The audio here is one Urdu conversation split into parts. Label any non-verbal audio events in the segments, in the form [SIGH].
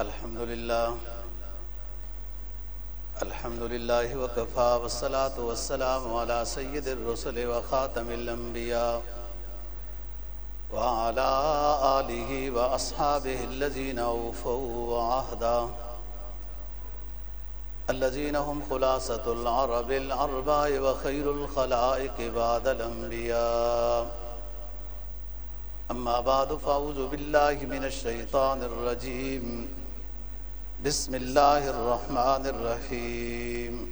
الحمد لله الحمد لله وكفى والصلاة والسلام على سيد الرسل وخاتم الأنبياء وعلى آله وأصحابه الذين أوفوا عهدا الذين هم خلاصة العرب العرباء وخير الخلائق بعد الأنبياء أما بعد فأعوذ بالله من الشيطان الرجيم بسم الله الرحمن الرحيم.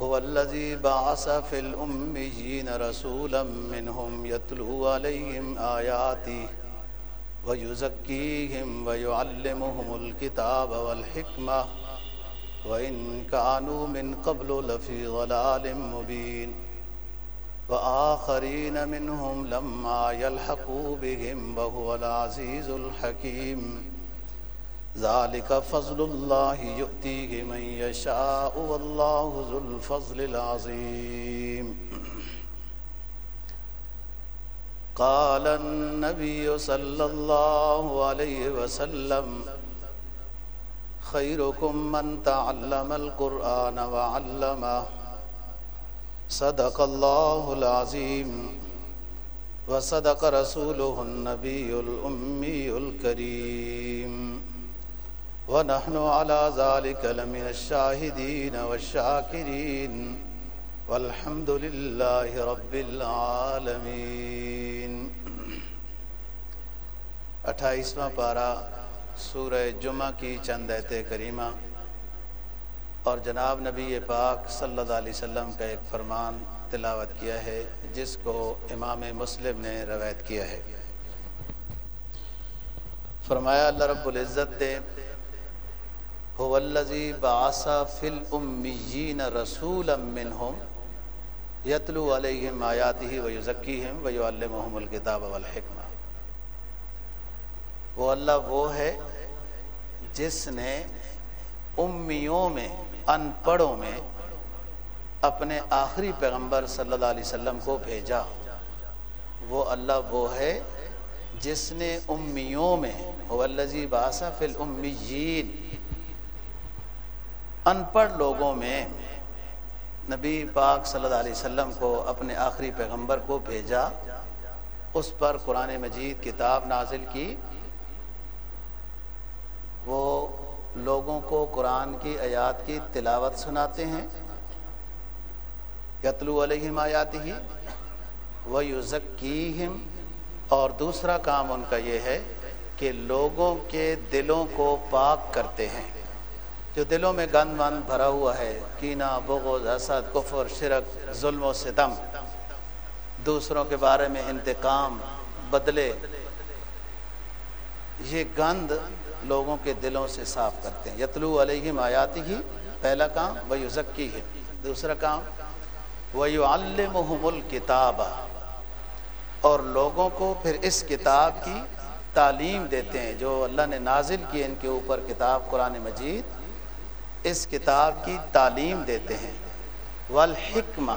هو الذي بعث في الأميين رسولا منهم يتلو عليهم آياته ويزكيهم ويعلمهم الكتاب والحكمة. وإن كانوا من قبل لفي ضلال مبين. وآخرين منهم لما يلحقوا بهم وهو العزيز الحكيم. ذلك فضل الله يؤتيه من يشاء والله ذو الفضل العظيم. قال النبي صلى الله عليه وسلم، خيركم من تعلم القرآن وعلمه. صدق الله العظيم. وصدق رسوله النبي الأمي الكريم. ونحن على ذلك لمن الشاهدين والشاكرين والحمد لله رب العالمين. اٹھائیسواں پارہ سورہ جمعہ کی چند ایت کریمہ اور جناب نبی پاک صلی اللہ علیہ وسلم کا ایک فرمان تلاوت کیا ہے جس کو امام مسلم نے روایت کیا ہے۔ فرمایا اللہ رب العزت دے هو الذي بعث في الأميين رسولا منهم يتلو عليهم آياته ويزكيهم ويعلمهم الكتاب والحكمة۔ وہ اللہ وہ ہے جس نے امیوں میں، ان پڑھوں میں اپنے آخری پیغمبر صلی اللہ علیہ وسلم کو بھیجا۔ وہ اللہ وہ ہے جس نے امیوں میں والذی باسا فی الامیین ان پڑھ لوگوں میں نبی پاک صلی اللہ علیہ وسلم کو اپنے آخری پیغمبر کو بھیجا، اس پر قرآن مجید کتاب نازل کی۔ وہ لوگوں کو قرآن کی آیات کی تلاوت سناتے ہیں۔ یتلو علیہم آیات ہی وہ یوزکیم اور دوسرا کام ان کا یہ ہے کہ لوگوں کے دلوں کو پاک کرتے ہیں۔ جو دلوں میں گند وند بھرا ہوا ہے، کینہ، بغض، حسد، کفر، شرک، ظلم و ستم۔ دوسروں کے بارے میں انتقام، بدلے۔ یہ گند لوگوں کے دلوں سے صاف کرتے ہیں۔ یتلو علیہم آیات ہی پہلا کام وہ یوزکی ہے دوسرا کام وہ المحم الکتاب اور لوگوں کو پھر اس کتاب کی تعلیم دیتے ہیں، جو اللہ نے نازل کی ان کے اوپر کتاب قرآن مجید اس کتاب کی تعلیم دیتے ہیں۔ والحکمہ،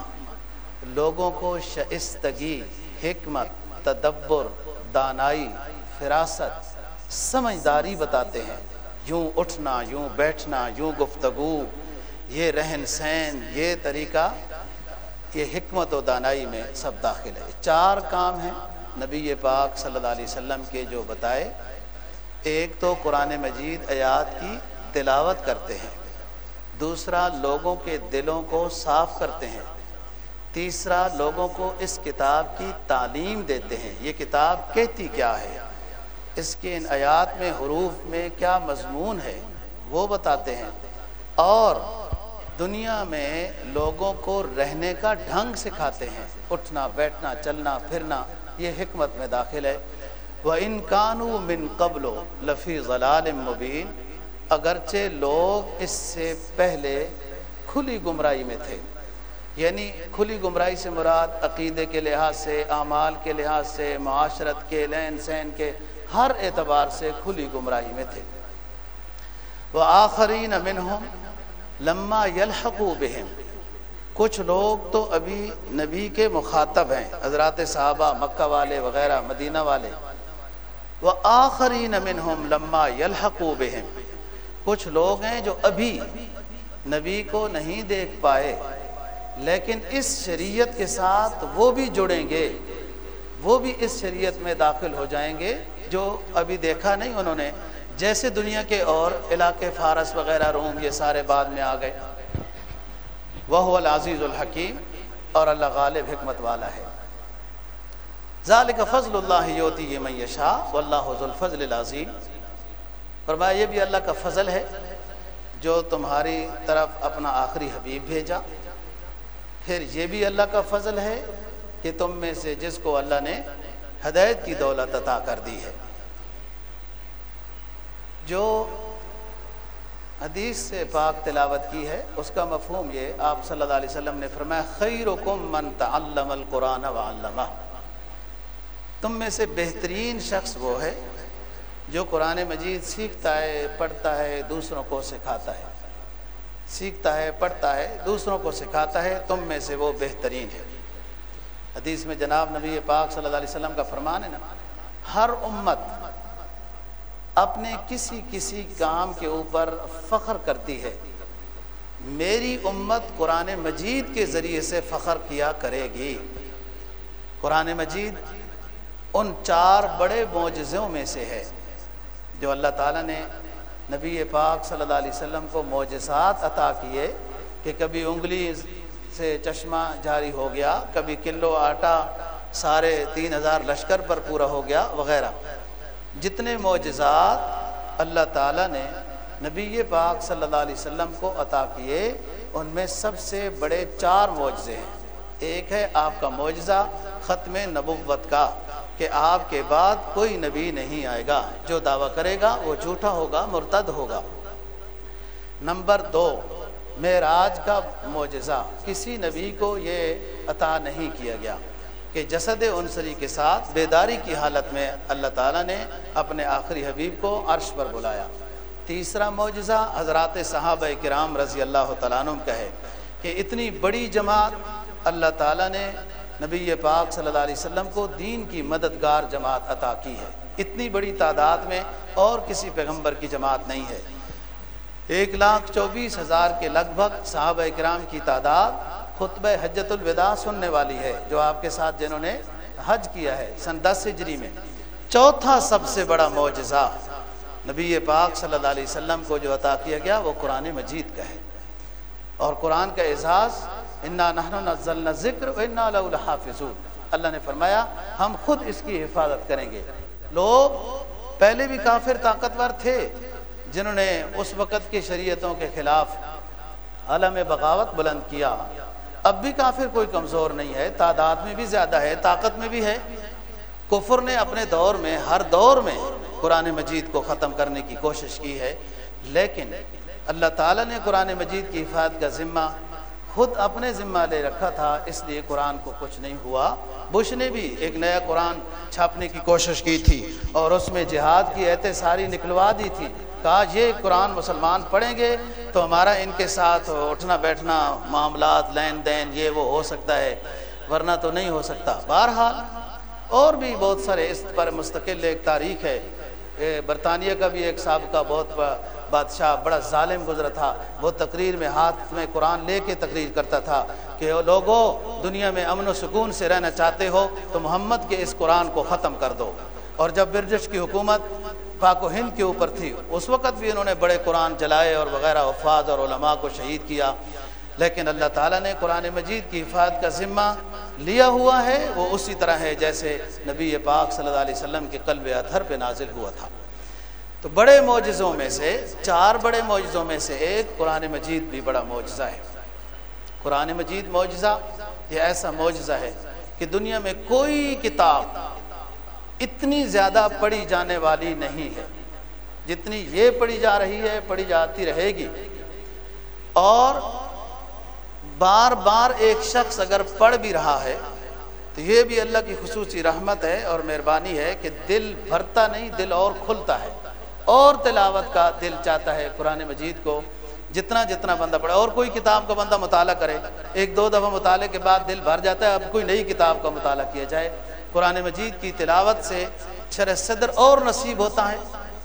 لوگوں کو شائستگی، حکمت، تدبر، دانائی، فراست، سمجھداری بتاتے ہیں۔ یوں اٹھنا، یوں بیٹھنا، یوں گفتگو، یہ رہن سہن، یہ طریقہ، یہ حکمت و دانائی میں سب داخل ہے۔ چار کام ہیں نبی پاک صلی اللہ علیہ وسلم کے جو بتائے۔ ایک تو قرآن مجید آیات کی تلاوت کرتے ہیں۔ دوسرا لوگوں کے دلوں کو صاف کرتے ہیں۔ تیسرا لوگوں کو اس کتاب کی تعلیم دیتے ہیں۔ یہ کتاب کہتی کیا ہے؟ اس کے ان آیات میں، حروف میں کیا مضمون ہے؟ وہ بتاتے ہیں۔ اور دنیا میں لوگوں کو رہنے کا ڈھنگ سکھاتے ہیں۔ اٹھنا، بیٹھنا، چلنا، پھرنا، یہ حکمت میں داخل ہے۔ وہ ان قانو من قبل لفی غلال مبین۔ اگرچہ لوگ اس سے پہلے کھلی گمراہی میں تھے یعنی کھلی گمراہی سے مراد عقیدے کے لحاظ سے، اعمال کے لحاظ سے، معاشرت کے، لین سین کے، ہر اعتبار سے کھلی گمراہی میں تھے۔ وہ آخرین امن ہوں لما یلحقو بہم۔ کچھ لوگ تو ابھی نبی کے مخاطب ہیں، حضرات صحابہ، مکہ والے وغیرہ، مدینہ والے۔ وہ آخری نمن ہم لما یلحقو بہم۔ کچھ لوگ ہیں جو ابھی نبی کو نہیں دیکھ پائے، لیکن اس شریعت کے ساتھ وہ بھی جڑیں گے، وہ بھی اس شریعت میں داخل ہو جائیں گے جو ابھی دیکھا نہیں انہوں نے۔ جیسے دنیا کے اور علاقے فارس وغیرہ، روم، یہ سارے بعد میں آ گئے۔ وہ العزیز الحکیم اور اللہ غالب حکمت والا ہے۔ ذالک فضل اللہ یوتی یہ میشا اللہ حض الفضل العظیم۔ فرمایا، یہ بھی اللہ کا فضل ہے جو تمہاری طرف اپنا آخری حبیب بھیجا۔ پھر یہ بھی اللہ کا فضل ہے کہ تم میں سے جس کو اللہ نے ہدایت کی دولت عطا کر دی ہے۔ جو حدیث سے پاک تلاوت کی ہے، اس کا مفہوم یہ آپ صلی اللہ علیہ وسلم نے فرمایا، خیرکم من تعلم القرآن وعلمہ تم میں سے بہترین شخص وہ ہے جو قرآن مجید سیکھتا ہے، پڑھتا ہے، دوسروں کو سکھاتا ہے۔ سیکھتا ہے، پڑھتا ہے، دوسروں کو سکھاتا ہے، تم میں سے وہ بہترین ہے۔ حدیث میں جناب نبی پاک صلی اللہ علیہ وسلم کا فرمان ہے نا، ہر امت اپنے کسی کسی کام کے اوپر فخر کرتی ہے۔ میری امت قرآن مجید کے ذریعے سے فخر کیا کرے گی۔ قرآن مجید ان چار بڑے معجزوں میں سے ہے۔ جو اللہ تعالیٰ نے نبی پاک صلی اللہ علیہ وسلم کو معجزات عطا کیے کہ کبھی انگلی سے چشمہ جاری ہو گیا، کبھی کلو آٹا سارے تین ہزار لشکر پر پورا ہو گیا وغیرہ۔ جتنے معجزات اللہ تعالیٰ نے نبی پاک صلی اللہ علیہ وسلم کو عطا کیے، ان میں سب سے بڑے چار معجزے ہیں۔ ایک ہے آپ کا معجزہ ختم نبوت کا۔ کہ آپ کے بعد کوئی نبی نہیں آئے گا۔ جو دعویٰ کرے گا، وہ جھوٹا ہوگا، مرتد ہوگا۔ نمبر دو، معراج کا معجزہ۔ کسی نبی کو یہ عطا نہیں کیا گیا کہ جسد عنصری کے ساتھ بیداری کی حالت میں اللہ تعالیٰ نے اپنے آخری حبیب کو عرش پر بلایا۔ تیسرا معجزہ، حضرات صحابہ کرام رضی اللہ تعالیٰ عنہ کا ہے کہ اتنی بڑی جماعت اللہ تعالیٰ نے نبی پاک صلی اللہ علیہ وسلم کو دین کی مددگار جماعت عطا کی ہے۔ اتنی بڑی تعداد میں اور کسی پیغمبر کی جماعت نہیں ہے۔ ایک لاکھ چوبیس ہزار کے لگ بھگ صحابہ اکرام کی تعداد خطبہ حجت الوداع سننے والی ہے، جو آپ کے ساتھ جنہوں نے حج کیا ہے سن دس ہجری میں۔ چوتھا سب سے بڑا معجزہ نبی پاک صلی اللہ علیہ وسلم کو جو عطا کیا گیا، وہ قرآن مجید کا ہے۔ اور قرآن کا اعزاز انا نحن ذکر انا الحافظون اللہ نے فرمایا، ہم خود اس کی حفاظت کریں گے۔ لوگ پہلے بھی کافر طاقتور تھے، جنہوں نے اس وقت کی شریعتوں کے خلاف عالم بغاوت بلند کیا۔ اب بھی کافر کوئی کمزور نہیں ہے، تعداد میں بھی زیادہ ہے، طاقت میں بھی ہے۔ کفر نے اپنے دور میں، ہر دور میں قرآن مجید کو ختم کرنے کی کوشش کی ہے، لیکن اللہ تعالیٰ نے قرآن مجید کی حفاظت کا ذمہ خود اپنے ذمہ لے رکھا تھا، اس لیے قرآن کو کچھ نہیں ہوا۔ بش نے بھی ایک نیا قرآن چھاپنے کی کوشش کی تھی اور اس میں جہاد کی ایتیں ساری نکلوا دی تھی۔ کہا، یہ قرآن مسلمان پڑھیں گے تو ہمارا ان کے ساتھ اٹھنا بیٹھنا، معاملات، لین دین، یہ وہ ہو سکتا ہے، ورنہ تو نہیں ہو سکتا۔ بہرحال، اور بھی بہت سارے اس پر مستقل ایک تاریخ ہے۔ برطانیہ کا بھی ایک سابقہ بہت بادشاہ بڑا ظالم گزرا تھا۔ وہ تقریر میں ہاتھ میں قرآن لے کے تقریر کرتا تھا کہ لوگوں دنیا میں امن و سکون سے رہنا چاہتے ہو، تو محمد کے اس قرآن کو ختم کر دو۔ اور جب برجش کی حکومت پاک و ہند کے اوپر تھی، اس وقت بھی انہوں نے بڑے قرآن جلائے اور وغیرہ وفاظ اور علماء کو شہید کیا۔ لیکن اللہ تعالیٰ نے قرآن مجید کی حفاظت کا ذمہ لیا ہوا ہے۔ وہ اسی طرح ہے جیسے نبی پاک صلی اللہ علیہ وسلم کے قلب اتھر پہ نازل ہوا تھا۔ تو بڑے معجزوں میں سے چار بڑے معجزوں میں سے ایک قرآن مجید بھی بڑا معجزہ ہے۔ قرآن مجید معجزہ، یہ ایسا معجزہ ہے کہ دنیا میں کوئی کتاب اتنی زیادہ پڑھی جانے والی نہیں ہے۔ جتنی یہ پڑھی جا رہی ہے، پڑھی جاتی رہے گی۔ اور بار بار ایک شخص اگر پڑھ بھی رہا ہے، تو یہ بھی اللہ کی خصوصی رحمت ہے اور مہربانی ہے کہ دل بھرتا نہیں، دل اور کھلتا ہے۔ اور تلاوت کا دل چاہتا ہے قرآن مجید کو، جتنا جتنا بندہ پڑھے، اور کوئی کتاب کا بندہ مطالعہ کرے، ایک دو دفعہ مطالعے کے بعد دل بھر جاتا ہے، اب کوئی نئی کتاب کا مطالعہ کیا جائے۔ قرآن مجید کی تلاوت سے شرح صدر اور نصیب ہوتا ہے۔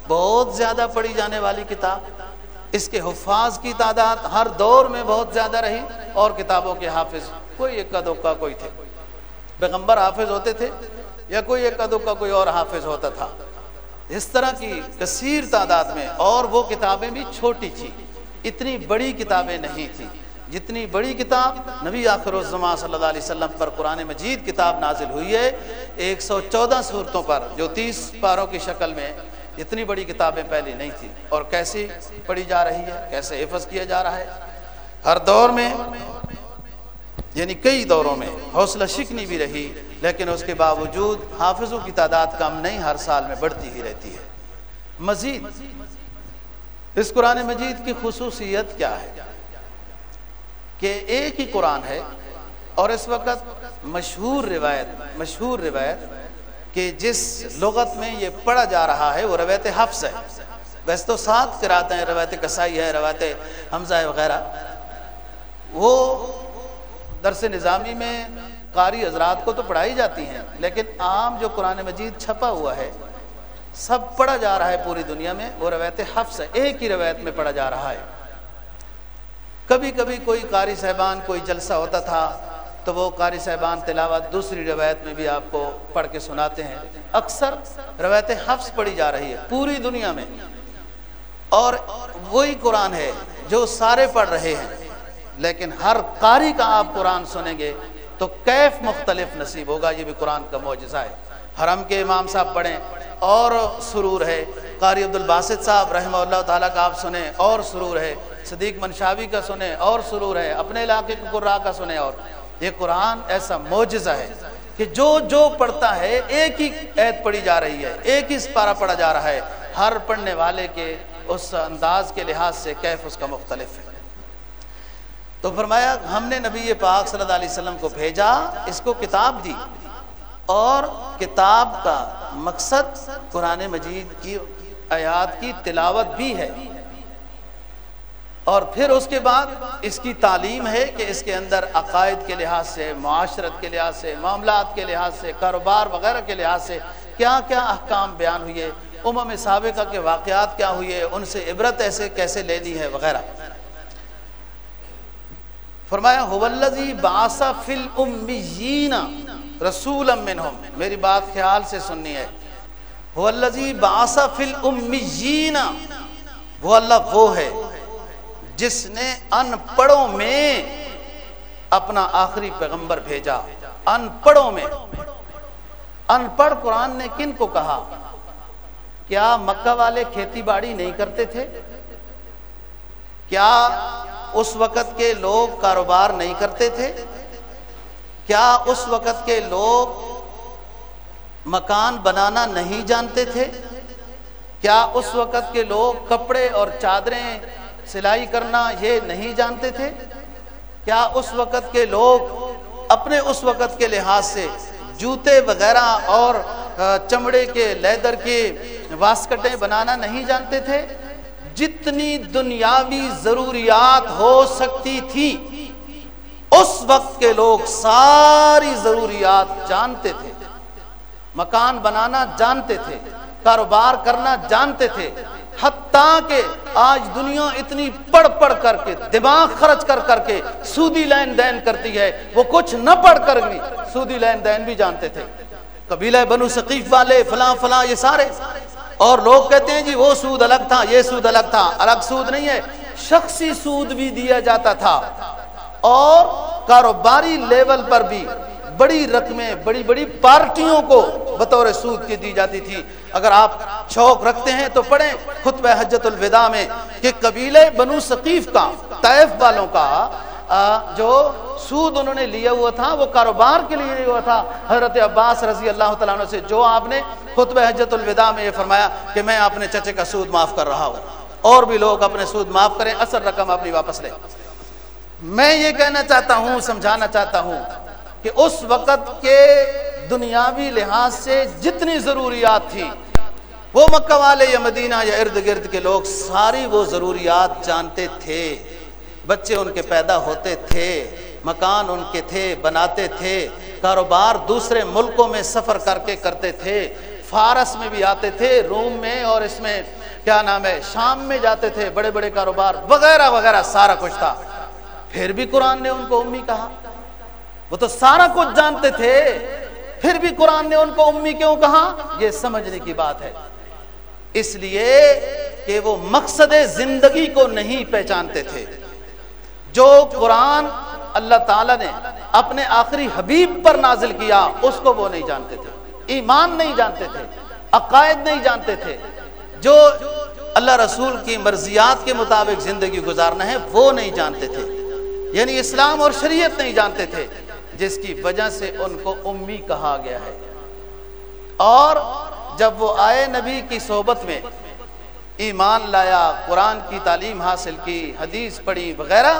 بہت زیادہ پڑھی جانے والی کتاب۔ اس کے حفاظ کی تعداد ہر دور میں بہت زیادہ رہی، اور کتابوں کے حافظ کوئی ایک دکا کوئی تھے۔ پیغمبر حافظ ہوتے تھے یا کوئی ایک دکا کوئی اور حافظ ہوتا تھا۔ اس طرح کی کثیر تعداد میں اور وہ کتابیں بھی چھوٹی تھی، اتنی بڑی کتابیں نہیں تھیں۔ جتنی بڑی کتاب نبی آخر الزما صلی اللہ علیہ وسلم پر قرآن مجید کتاب نازل ہوئی ہے، ایک سو چودہ صورتوں پر، جو تیس پاروں کی شکل میں اتنی بڑی کتابیں پہلے نہیں تھیں۔ اور کیسی پڑھی جا رہی ہے، کیسے حفظ کیا جا رہا ہے۔ ہر دور میں یعنی کئی دوروں میں حوصلہ شکنی بھی رہی، لیکن اس کے باوجود حافظوں کی تعداد کم نہیں، ہر سال میں بڑھتی ہی رہتی ہے۔ مزید، اس قرآن مجید کی خصوصیت کیا ہے؟ کہ ایک ہی قرآن ہے اور اس وقت مشہور روایت مشہور روایت کہ جس لغت میں یہ پڑھا جا رہا ہے، وہ روایت حفظ ہے۔ ویسے تو سات کراتے ہیں روایت کسائی ہے، روایت حمزہ وغیرہ، وہ درس نظامی میں قاری حضرات کو تو پڑھائی جاتی ہیں، لیکن عام جو قرآن مجید چھپا ہوا ہے، سب پڑھا جا رہا ہے پوری دنیا میں، وہ روایت حفظ ہے، ایک ہی روایت میں پڑھا جا رہا ہے۔ کبھی کبھی کوئی قاری صاحبان کوئی جلسہ ہوتا تھا، تو وہ قاری صاحبان تلاوت دوسری روایت میں بھی آپ کو پڑھ کے سناتے ہیں۔ اکثر روایت حفظ پڑھی جا رہی ہے پوری دنیا میں۔ اور وہی قرآن ہے جو سارے پڑھ رہے ہیں۔ لیکن ہر قاری کا آپ قرآن سنیں گے تو کیف مختلف نصیب ہوگا، یہ بھی قرآن کا معجزہ ہے۔ حرم کے امام صاحب پڑھیں اور سرور ہے۔ قاری عبد الباسط صاحب رحمہ اللہ تعالیٰ کا آپ سنیں اور سرور ہے۔ صدیق منشاوی کا سنیں اور سرور ہے۔ اپنے علاقے کے قرآ کا سنیں اور۔ یہ قرآن ایسا معجزہ ہے کہ جو جو پڑھتا ہے، ایک ہی عید پڑھی جا رہی ہے، ایک ہی پارا پڑھا جا رہا ہے۔ ہر پڑھنے والے کے اس انداز کے لحاظ سے کیف اس کا مختلف ہے۔ تو فرمایا، ہم نے نبی پاک صلی اللہ علیہ وسلم کو بھیجا، اس کو کتاب دی۔ اور کتاب کا مقصد قرآن مجید کی آیات کی تلاوت بھی ہے۔ اور پھر اس کے بعد اس کی تعلیم ہے کہ اس کے اندر عقائد کے لحاظ سے، معاشرت کے لحاظ سے، معاملات کے لحاظ سے، کاروبار وغیرہ کے لحاظ سے کیا کیا احکام بیان ہوئے، امم سابقہ کے واقعات کیا ہوئے، ان سے عبرت ایسے کیسے لینی ہے وغیرہ۔ فرمایا ہوزی باسا فل امیین رسول منہم. میری بات خیال سے سننی ہے۔ ہوزی باسا فل امیین وہ اللہ وہ ہے جس نے ان پڑھوں میں اپنا آخری پیغمبر بھیجا۔ ان پڑھوں میں۔ ان پڑھ قرآن نے کن کو کہا؟ کیا مکہ والے کھیتی باڑی نہیں کرتے تھے؟ کیا اس وقت کے لوگ کاروبار نہیں کرتے تھے؟ کیا اس وقت کے لوگ مکان بنانا نہیں جانتے تھے؟ کیا اس وقت کے لوگ کپڑے اور چادریں سلائی کرنا یہ نہیں جانتے تھے؟ کیا اس وقت کے لوگ اپنے اس وقت کے لحاظ سے جوتے وغیرہ اور چمڑے کے لیدر کے واسکٹیں بنانا نہیں جانتے تھے؟ جتنی دنیاوی ضروریات ہو سکتی تھی، اس وقت کے لوگ ساری ضروریات جانتے تھے۔ مکان بنانا جانتے تھے، کاروبار کرنا جانتے تھے۔ حتیٰ کہ آج دنیا اتنی پڑھ پڑھ کر کے، دماغ خرچ کر کر کے سودی لین دین کرتی ہے۔ وہ کچھ نہ پڑھ کر بھی سودی لین دین بھی جانتے تھے۔ قبیلہ بنو ثقیف والے، فلاں فلاں، یہ سارے۔ اور لوگ کہتے ہیں جی وہ سود الگ تھا، یہ سود الگ تھا، الگ سود نہیں ہے۔ شخصی سود بھی دیا جاتا تھا۔ اور کاروباری لیول پر بھی بڑی رقمیں، بڑی بڑی پارٹیوں کو بطور سود کی دی جاتی تھی۔ اگر آپ شوق رکھتے ہیں تو پڑھیں خطب حجت الوداع میں کہ قبیلے بنو ثقیف کا طیف والوں کا جو سود انہوں نے لیا ہوا تھا، وہ کاروبار کے لیے ہوا تھا۔ حضرت عباس رضی اللہ تعالیٰ عنہ سے جو آپ نے خطب حجت الوداع میں یہ فرمایا کہ میں اپنے چچے کا سود معاف کر رہا ہوں۔ اور بھی لوگ اپنے سود معاف کریں اثر رقم اپنی واپس لیں۔ میں یہ کہنا چاہتا ہوں، سمجھانا چاہتا ہوں کہ اس وقت کے دنیاوی لحاظ سے جتنی ضروریات تھی، وہ مکہ والے یا مدینہ یا ارد گرد کے لوگ ساری وہ ضروریات جانتے تھے۔ بچے ان کے پیدا ہوتے تھے، مکان ان کے تھے، بناتے تھے، کاروبار دوسرے ملکوں میں سفر کر کے کرتے تھے، فارس میں بھی آتے تھے، روم میں اور اس میں کیا نام ہے، شام میں جاتے تھے، بڑے بڑے کاروبار وغیرہ وغیرہ، سارا کچھ تھا۔ پھر بھی قرآن نے ان کو امی کہا۔ وہ تو سارا کچھ جانتے تھے، پھر بھی قرآن نے ان کو امی کیوں کہا؟ یہ سمجھنے کی بات ہے۔ اس لیے کہ وہ مقصد زندگی کو نہیں پہچانتے تھے۔ جو قرآن اللہ تعالیٰ نے اپنے آخری حبیب پر نازل کیا، اس کو وہ نہیں جانتے تھے۔ ایمان نہیں جانتے تھے، عقائد نہیں جانتے تھے۔ جو اللہ رسول کی مرضیات کے مطابق زندگی گزارنا ہے، وہ نہیں جانتے تھے۔ یعنی اسلام اور شریعت نہیں جانتے تھے، جس کی وجہ سے ان کو امی کہا گیا ہے۔ اور جب وہ آئے نبی کی صحبت میں ایمان لایا، قرآن کی تعلیم حاصل کی، حدیث پڑھی وغیرہ،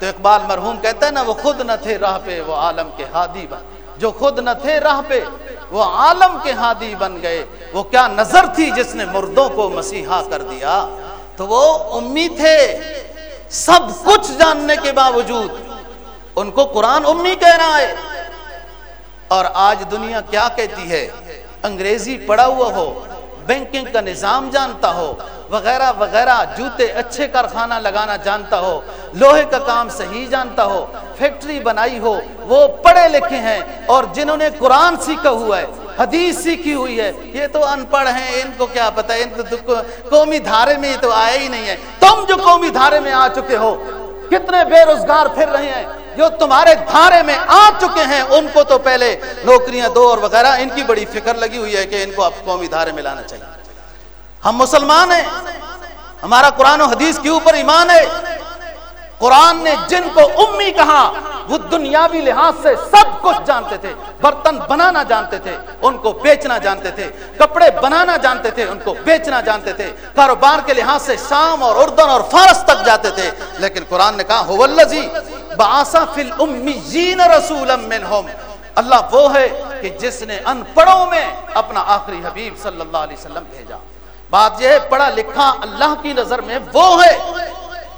تو اقبال مرحوم کہتا ہے نا، وہ خود نہ تھے راہ پہ، وہ عالم کے ہادی بن جو خود نہ تھے راہ پہ، وہ عالم کے ہادی بن گئے۔ وہ کیا نظر تھی جس نے مردوں کو مسیحا کر دیا؟ تو وہ امی تھے۔ سب کچھ جاننے کے باوجود ان کو قرآن امی کہہ رہا ہے۔ اور آج دنیا کیا کہتی ہے؟ انگریزی پڑھا ہوا ہو بینکنگ کا نظام جانتا ہو، وغیرہ وغیرہ، جوتے اچھے کارخانہ لگانا جانتا ہو، لوہے کا کام صحیح جانتا ہو، فیکٹری بنائی ہو، وہ پڑھے لکھے ہیں اور جنہوں نے قرآن سیکھا ہوا ہے، حدیث سیکھی ہوئی ہے، یہ تو ان پڑھ ہیں، ان کو کیا پتا ہے ان کو قومی دھارے میں یہ تو آیا ہی نہیں ہے۔ تم جو قومی دھارے میں آ چکے ہو کتنے بے روزگار پھر رہے ہیں، جو تمہارے دھارے میں آ چکے ہیں، ان کو تو پہلے نوکریاں دو اور وغیرہ، ان کی بڑی فکر لگی ہوئی ہے کہ ان کو اب قومی دھارے میں لانا چاہیے۔ ہم مسلمان ہیں، ہمارا قرآن و حدیث کے اوپر ایمان ہے۔ قرآن نے جن کو امی کہا، وہ دنیاوی لحاظ سے سب کچھ جانتے تھے، برتن بنانا جانتے تھے، ان کو بیچنا جانتے تھے، کپڑے بنانا جانتے تھے، ان کو بیچنا جانتے تھے، کاروبار کے لحاظ سے شام اور اردن اور فارس تک جاتے تھے۔ لیکن قرآن نے کہا باسا فل امیین رسول منہم اللہ وہ ہے کہ جس نے ان پڑھوں میں اپنا آخری حبیب صلی اللہ علیہ وسلم بھیجا۔ بات یہ ہے، پڑھا لکھا اللہ کی نظر میں وہ ہے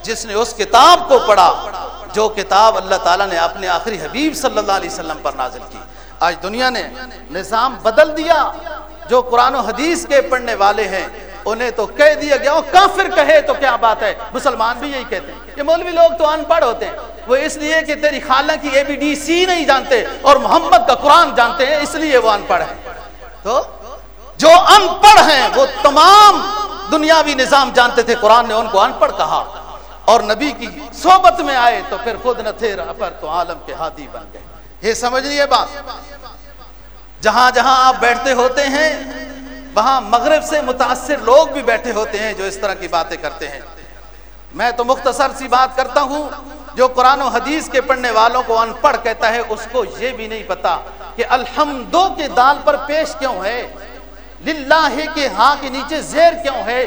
جس نے اس کتاب کو پڑھا، جو کتاب اللہ تعالیٰ نے اپنے آخری حبیب صلی اللہ علیہ وسلم پر نازل کی۔ آج دنیا نے نظام بدل دیا، جو قرآن و حدیث کے پڑھنے والے ہیں، انہیں تو کہہ دیا گیا وہ کافر کہے تو کیا بات ہے؟ مسلمان بھی یہی کہتے ہیں کہ مولوی لوگ تو ان پڑھ ہوتے ہیں۔ وہ اس لیے کہ تیری خالہ کی اے بی ڈی سی نہیں جانتے اور محمد کا قرآن جانتے ہیں، اس لیے وہ ان پڑھ ہے تو جو ان پڑھ ہیں، وہ تمام دنیاوی نظام جانتے تھے، قرآن نے ان کو ان پڑھ کہا۔ اور نبی کی صحبت میں آئے تو پھر خود نہ تھے پر تو عالم کے ہادی بن گئے۔ یہ سمجھ لیے بات؟ جہاں جہاں آپ بیٹھتے ہوتے ہیں، وہاں مغرب سے متاثر لوگ بھی بیٹھے ہوتے ہیں جو اس طرح کی باتیں کرتے ہیں۔ میں تو مختصر سی بات کرتا ہوں، جو قرآن و حدیث کے پڑھنے والوں کو ان پڑھ کہتا ہے، اس کو یہ بھی نہیں پتا کہ الحمدو کے دال پر پیش کیوں ہے، للہ کے ہاں کے نیچے زیر کیوں ہے۔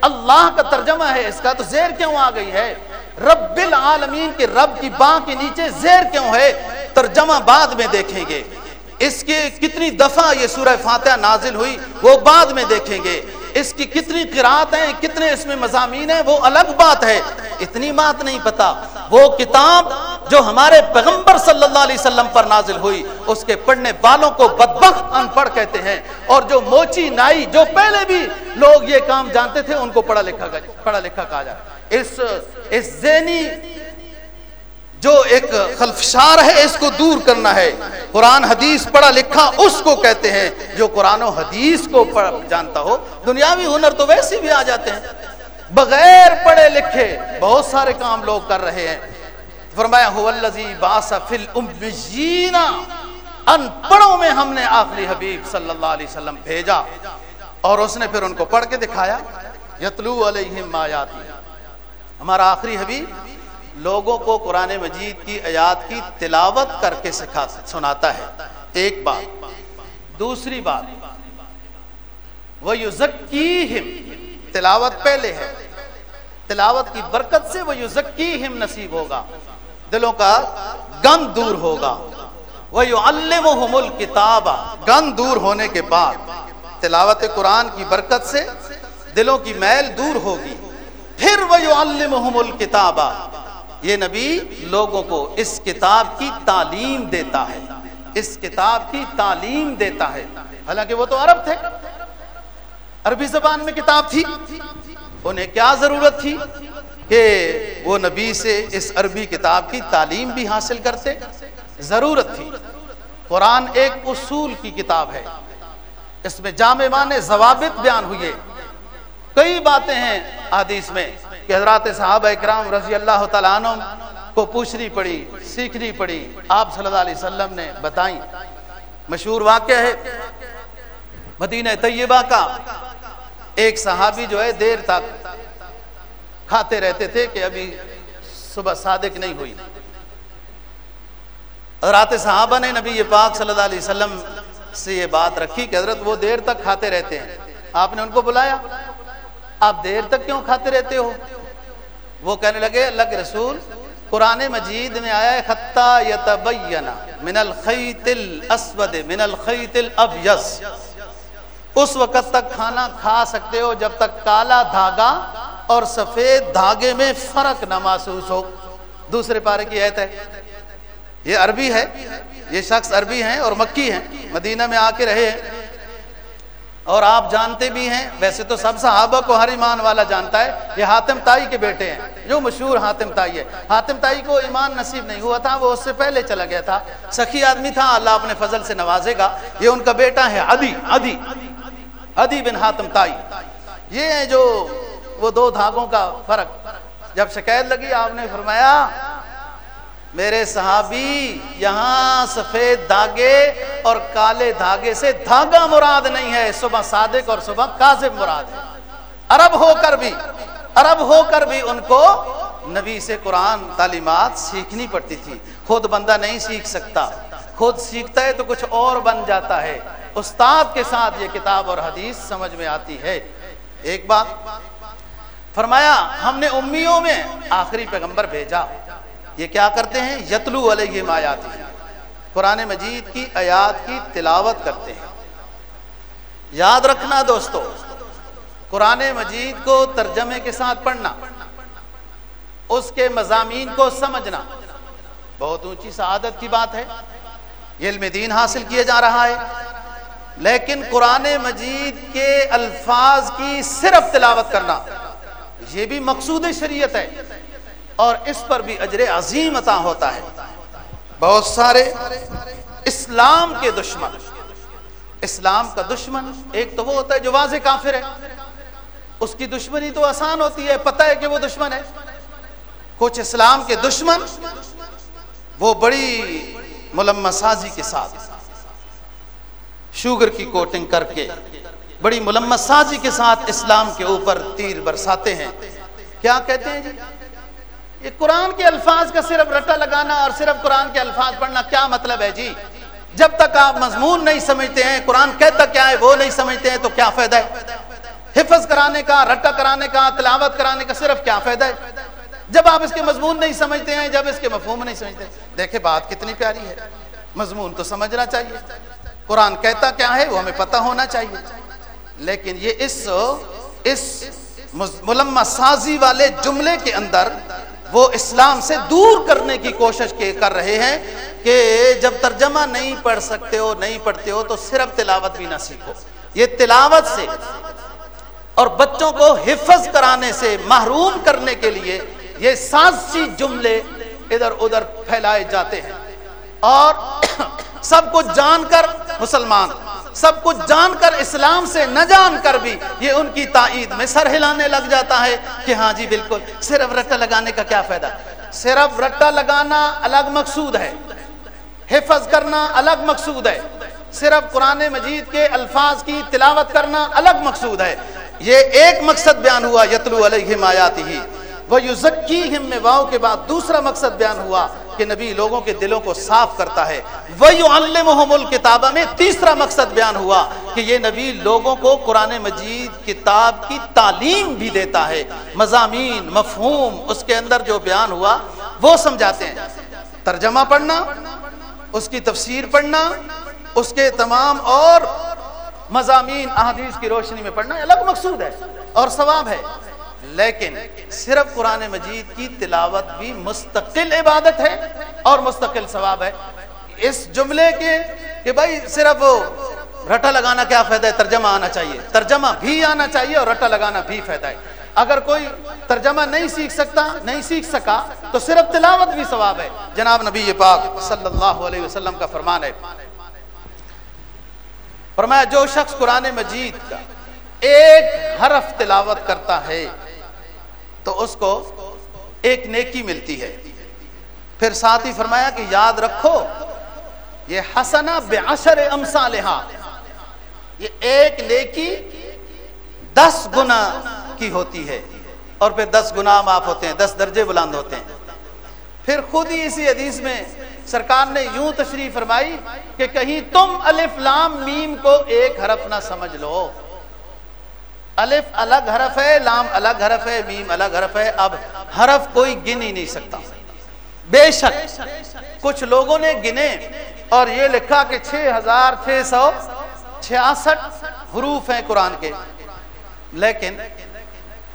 اللہ کا ترجمہ ہے، اس کا تو زیر کیوں آ گئی ہے؟ رب العالمین کے رب کی باں کے نیچے زیر کیوں ہے؟ ترجمہ بعد میں دیکھیں گے۔ اس کے کتنی دفعہ یہ سورہ فاتحہ نازل ہوئی وہ بعد میں دیکھیں گے۔ اس کی کتنی قرآت ہیں، کتنے اس میں مضامین ہیں، وہ الگ بات ہے۔ اتنی بات نہیں پتا۔ وہ کتاب جو ہمارے پیغمبر صلی اللہ علیہ وسلم پر نازل ہوئی، اس کے پڑھنے والوں کو بدبخت ان پڑھ کہتے ہیں۔ اور جو موچی نائی، جو پہلے بھی لوگ یہ کام جانتے تھے، ان کو پڑھا لکھا پڑھا لکھا کہا جائے اس اس ذہنی جو ایک خلفشار ہے، اس کو دور کرنا ہے۔ قرآن، حدیث پڑھا لکھا، اس کو کہتے ہیں۔ جو قرآن و حدیث کو جانتا ہو، دنیاوی ہنر تو ویسے بھی آ جاتے ہیں۔ بغیر پڑھے لکھے بہت سارے کام لوگ کر رہے ہیں۔ فرمایا ان پڑھوں میں ہم نے آخری حبیب صلی اللہ علیہ وسلم بھیجا۔ اور اس نے پھر ان کو پڑھ کے دکھایا۔ یتلو علیہم آیاتی۔ ہمارا آخری حبیب لوگوں کو قرآن مجید کی آیات کی تلاوت کر کے سکھا سناتا ہے۔ ایک بات۔ دوسری بات۔ وہ تلاوت پہلے ہے۔ تلاوت کی برکت سے وہ یوزکی نصیب ہوگا۔ دلوں کا گن دور ہوگا۔ وہ یو المل کتاب دور ہونے کے بعد تلاوت قرآن کی برکت سے دلوں کی میل دور ہوگی۔ پھر وہ یو المحمل کتابہ یہ نبی لوگوں کو اس کتاب کی تعلیم دیتا ہے۔ اس کتاب کی تعلیم دیتا ہے۔ حالانکہ وہ تو عرب تھے۔ عربی زبان میں کتاب تھی۔ انہیں کیا ضرورت تھی کہ وہ نبی سے اس عربی کتاب کی تعلیم بھی حاصل کرتے؟ ضرورت تھی۔ قرآن ایک اصول کی کتاب ہے۔ اس میں جامع معنی ضوابط بیان ہوئے۔ کئی باتیں ہیں حدیث میں۔ کہ حضرات صحابہ اکرام رضی اللہ تعالیٰ عنہ کو پوچھنی پڑی، سیکھنی پڑی، آپ صلی اللہ علیہ وسلم نے بتائیں۔ مشہور واقعہ ہے، مدینہ طیبہ کا ایک صحابی جو ہے دیر تک کھاتے رہتے تھے کہ ابھی صبح صادق نہیں ہوئی۔ حضرات صحابہ نے نبی پاک صلی اللہ علیہ وسلم سے یہ بات رکھی کہ حضرت وہ دیر تک کھاتے رہتے ہیں۔ آپ نے ان کو بلایا؟ آپ دیر تک کیوں کھاتے رہتے ہو؟ وہ کہنے لگے، اللہ کے رسول، قرآن مجید میں آیا ہے خطہ یتبینا من الخیط الاسود، من الخیط الابیض۔ اس وقت تک کھانا کھا سکتے ہو، جب تک کالا دھاگا اور سفید دھاگے میں فرق نہ محسوس ہو۔ دوسرے پارے کی ایت ہے، یہ عربی ہے، یہ شخص عربی ہیں اور مکی ہیں، مدینہ میں آ کے رہے ہیں۔ اور آپ جانتے بھی ہیں، ویسے تو سب صحابہ کو ہر ایمان والا جانتا ہے، یہ حاتم تائی کے بیٹے ہیں۔ جو مشہور حاتم تائی ہے۔ حاتم تائی کو ایمان نصیب نہیں ہوا تھا، وہ اس سے پہلے چلا گیا تھا۔ سخی آدمی تھا، اللہ اپنے فضل سے نوازے گا۔ یہ ان کا بیٹا ہے ادی ادی ادی بن حاتم تائی۔ یہ ہیں جو وہ دو دھاگوں کا فرق۔ جب شکایت لگی، آپ نے فرمایا میرے صحابی یہاں سفید دھاگے اور کالے دھاگے سے دھاگا مراد نہیں ہے، صبح صادق اور صبح کاذب مراد ہے۔ عرب ہو کر بھی، عرب ہو کر بھی ان کو نبی سے قرآن تعلیمات سیکھنی پڑتی تھی۔ خود بندہ نہیں سیکھ سکتا۔ خود سیکھتا ہے تو کچھ اور بن جاتا ہے۔ استاد کے ساتھ یہ کتاب اور حدیث سمجھ میں آتی ہے۔ ایک بات، فرمایا، ہم نے امیوں میں آخری پیغمبر بھیجا۔ یہ کیا کرتے ہیں؟ یتلو علیہ آیات قرآن مجید کی آیات کی تلاوت کرتے ہیں۔ یاد رکھنا دوستو، قرآن مجید کو ترجمے کے ساتھ پڑھنا، اس کے مضامین کو سمجھنا بہت اونچی سعادت کی بات ہے۔ یہ علم دین حاصل کیا جا رہا ہے۔ لیکن قرآن مجید کے الفاظ کی صرف تلاوت کرنا، یہ بھی مقصود شریعت ہے۔ اور اس پر بھی اجر عظیم عطا ہوتا ہے۔ بہت سارے اسلام کے دشمن۔ اسلام کا دشمن ایک تو وہ ہوتا ہے جو واضح کافر ہے۔ اس کی دشمنی تو آسان ہوتی ہے، پتہ ہے کہ وہ دشمن ہے۔ کچھ اسلام کے دشمن وہ بڑی ملمسازی کے ساتھ شوگر کی کوٹنگ کر کے بڑی ملمسازی کے ساتھ اسلام کے اوپر تیر برساتے ہیں۔ کیا کہتے ہیں جی؟ یہ قرآن کے الفاظ کا صرف رٹا لگانا اور صرف قرآن کے الفاظ پڑھنا کیا مطلب ہے جی؟ جب تک آپ مضمون نہیں سمجھتے ہیں، قرآن کہتا کیا ہے، وہ نہیں سمجھتے ہیں، تو کیا فائدہ ہے؟ حفظ کرانے کا، رٹا کرانے کا، تلاوت کرانے کا صرف کیا فائدہ ہے؟ جب آپ اس کے مضمون نہیں سمجھتے ہیں، جب اس کے مفہوم نہیں سمجھتے دیکھیں بات کتنی پیاری ہے۔ مضمون تو سمجھنا چاہیے۔ قرآن کہتا کیا ہے، وہ ہمیں پتہ ہونا چاہیے۔ لیکن یہ اس اس ملمہ سازی والے جملے کے اندر وہ اسلام سے دور کرنے کی کوشش کر رہے ہیں کہ جب ترجمہ نہیں پڑھ سکتے ہو، نہیں پڑھتے ہو تو صرف تلاوت بھی نہ سیکھو۔ یہ تلاوت سے اور بچوں کو حفظ کرانے سے، محروم کرنے کے لیے یہ سازی جملے ادھر ادھر پھیلائے جاتے ہیں۔ اور سب کو جان کر مسلمان سب کچھ جان کر اسلام سے نہ جان کر بھی یہ ان کی تائید میں سر ہلانے لگ جاتا ہے کہ ہاں جی بالکل، صرف رٹا لگانے کا کیا فائدہ؟ صرف رٹا لگانا الگ مقصود ہے، حفظ کرنا الگ مقصود ہے، صرف قرآن مجید کے الفاظ کی تلاوت کرنا الگ مقصود ہے۔ یہ ایک مقصد بیان ہوا، یتلو علیہم آیاتی ہی وہ یوزکی میں واؤ کے بعد دوسرا مقصد بیان ہوا کہ نبی لوگوں کے دلوں کو صاف کرتا ہے۔ وَيُعَلِّمُهُمُ الْكِتَابَ میں تیسرا مقصد بیان ہوا کہ یہ نبی لوگوں کو قرآن مجید، کتاب کی تعلیم بھی دیتا ہے۔ مضامین، مفہوم، اس کے اندر جو بیان ہوا، وہ سمجھاتے ہیں۔ ترجمہ پڑھنا، اس کی تفسیر پڑھنا، اس کے تمام اور مضامین، احادیث کی روشنی میں پڑھنا الگ مقصود ہے اور ثواب ہے۔ لیکن صرف قرآن مجید کی تلاوت بھی مستقل عبادت ہے اور مستقل ثواب ہے۔ اس جملے کے کہ بھائی صرف رٹا لگانا کیا فائدہ ہے؟ ترجمہ آنا چاہیے۔ ترجمہ بھی آنا چاہیے اور رٹا لگانا بھی فائدہ ہے۔ اگر کوئی ترجمہ نہیں سیکھ سکتا، نہیں سیکھ سکا، تو صرف تلاوت بھی ثواب ہے۔ جناب نبی پاک صلی اللہ علیہ وسلم کا فرمان ہے۔ فرمایا، جو شخص قرآن مجید کا ایک حرف تلاوت کرتا ہے تو اس کو ایک نیکی ملتی ہے۔ پھر ساتھ ہی فرمایا کہ یاد رکھو، یہ حسنا بے اشر یہ ایک نیکی دس گنا کی ہوتی ہے۔ اور پھر دس گنا معاف ہوتے ہیں، دس درجے بلند ہوتے ہیں۔ پھر خود ہی اسی حدیث میں سرکار نے یوں تشریف فرمائی کہ کہیں تم الف لام میم کو ایک حرف نہ سمجھ لو۔ الف الگ حرف ہے، لام الگ حرف ہے، میم الگ حرف ہے۔ اب حرف کوئی گن ہی نہیں سکتا۔ بے شک کچھ لوگوں نے گنے اور یہ لکھا کہ چھ ہزار چھ سو چھیاسٹھ حروف ہیں قرآن کے۔ لیکن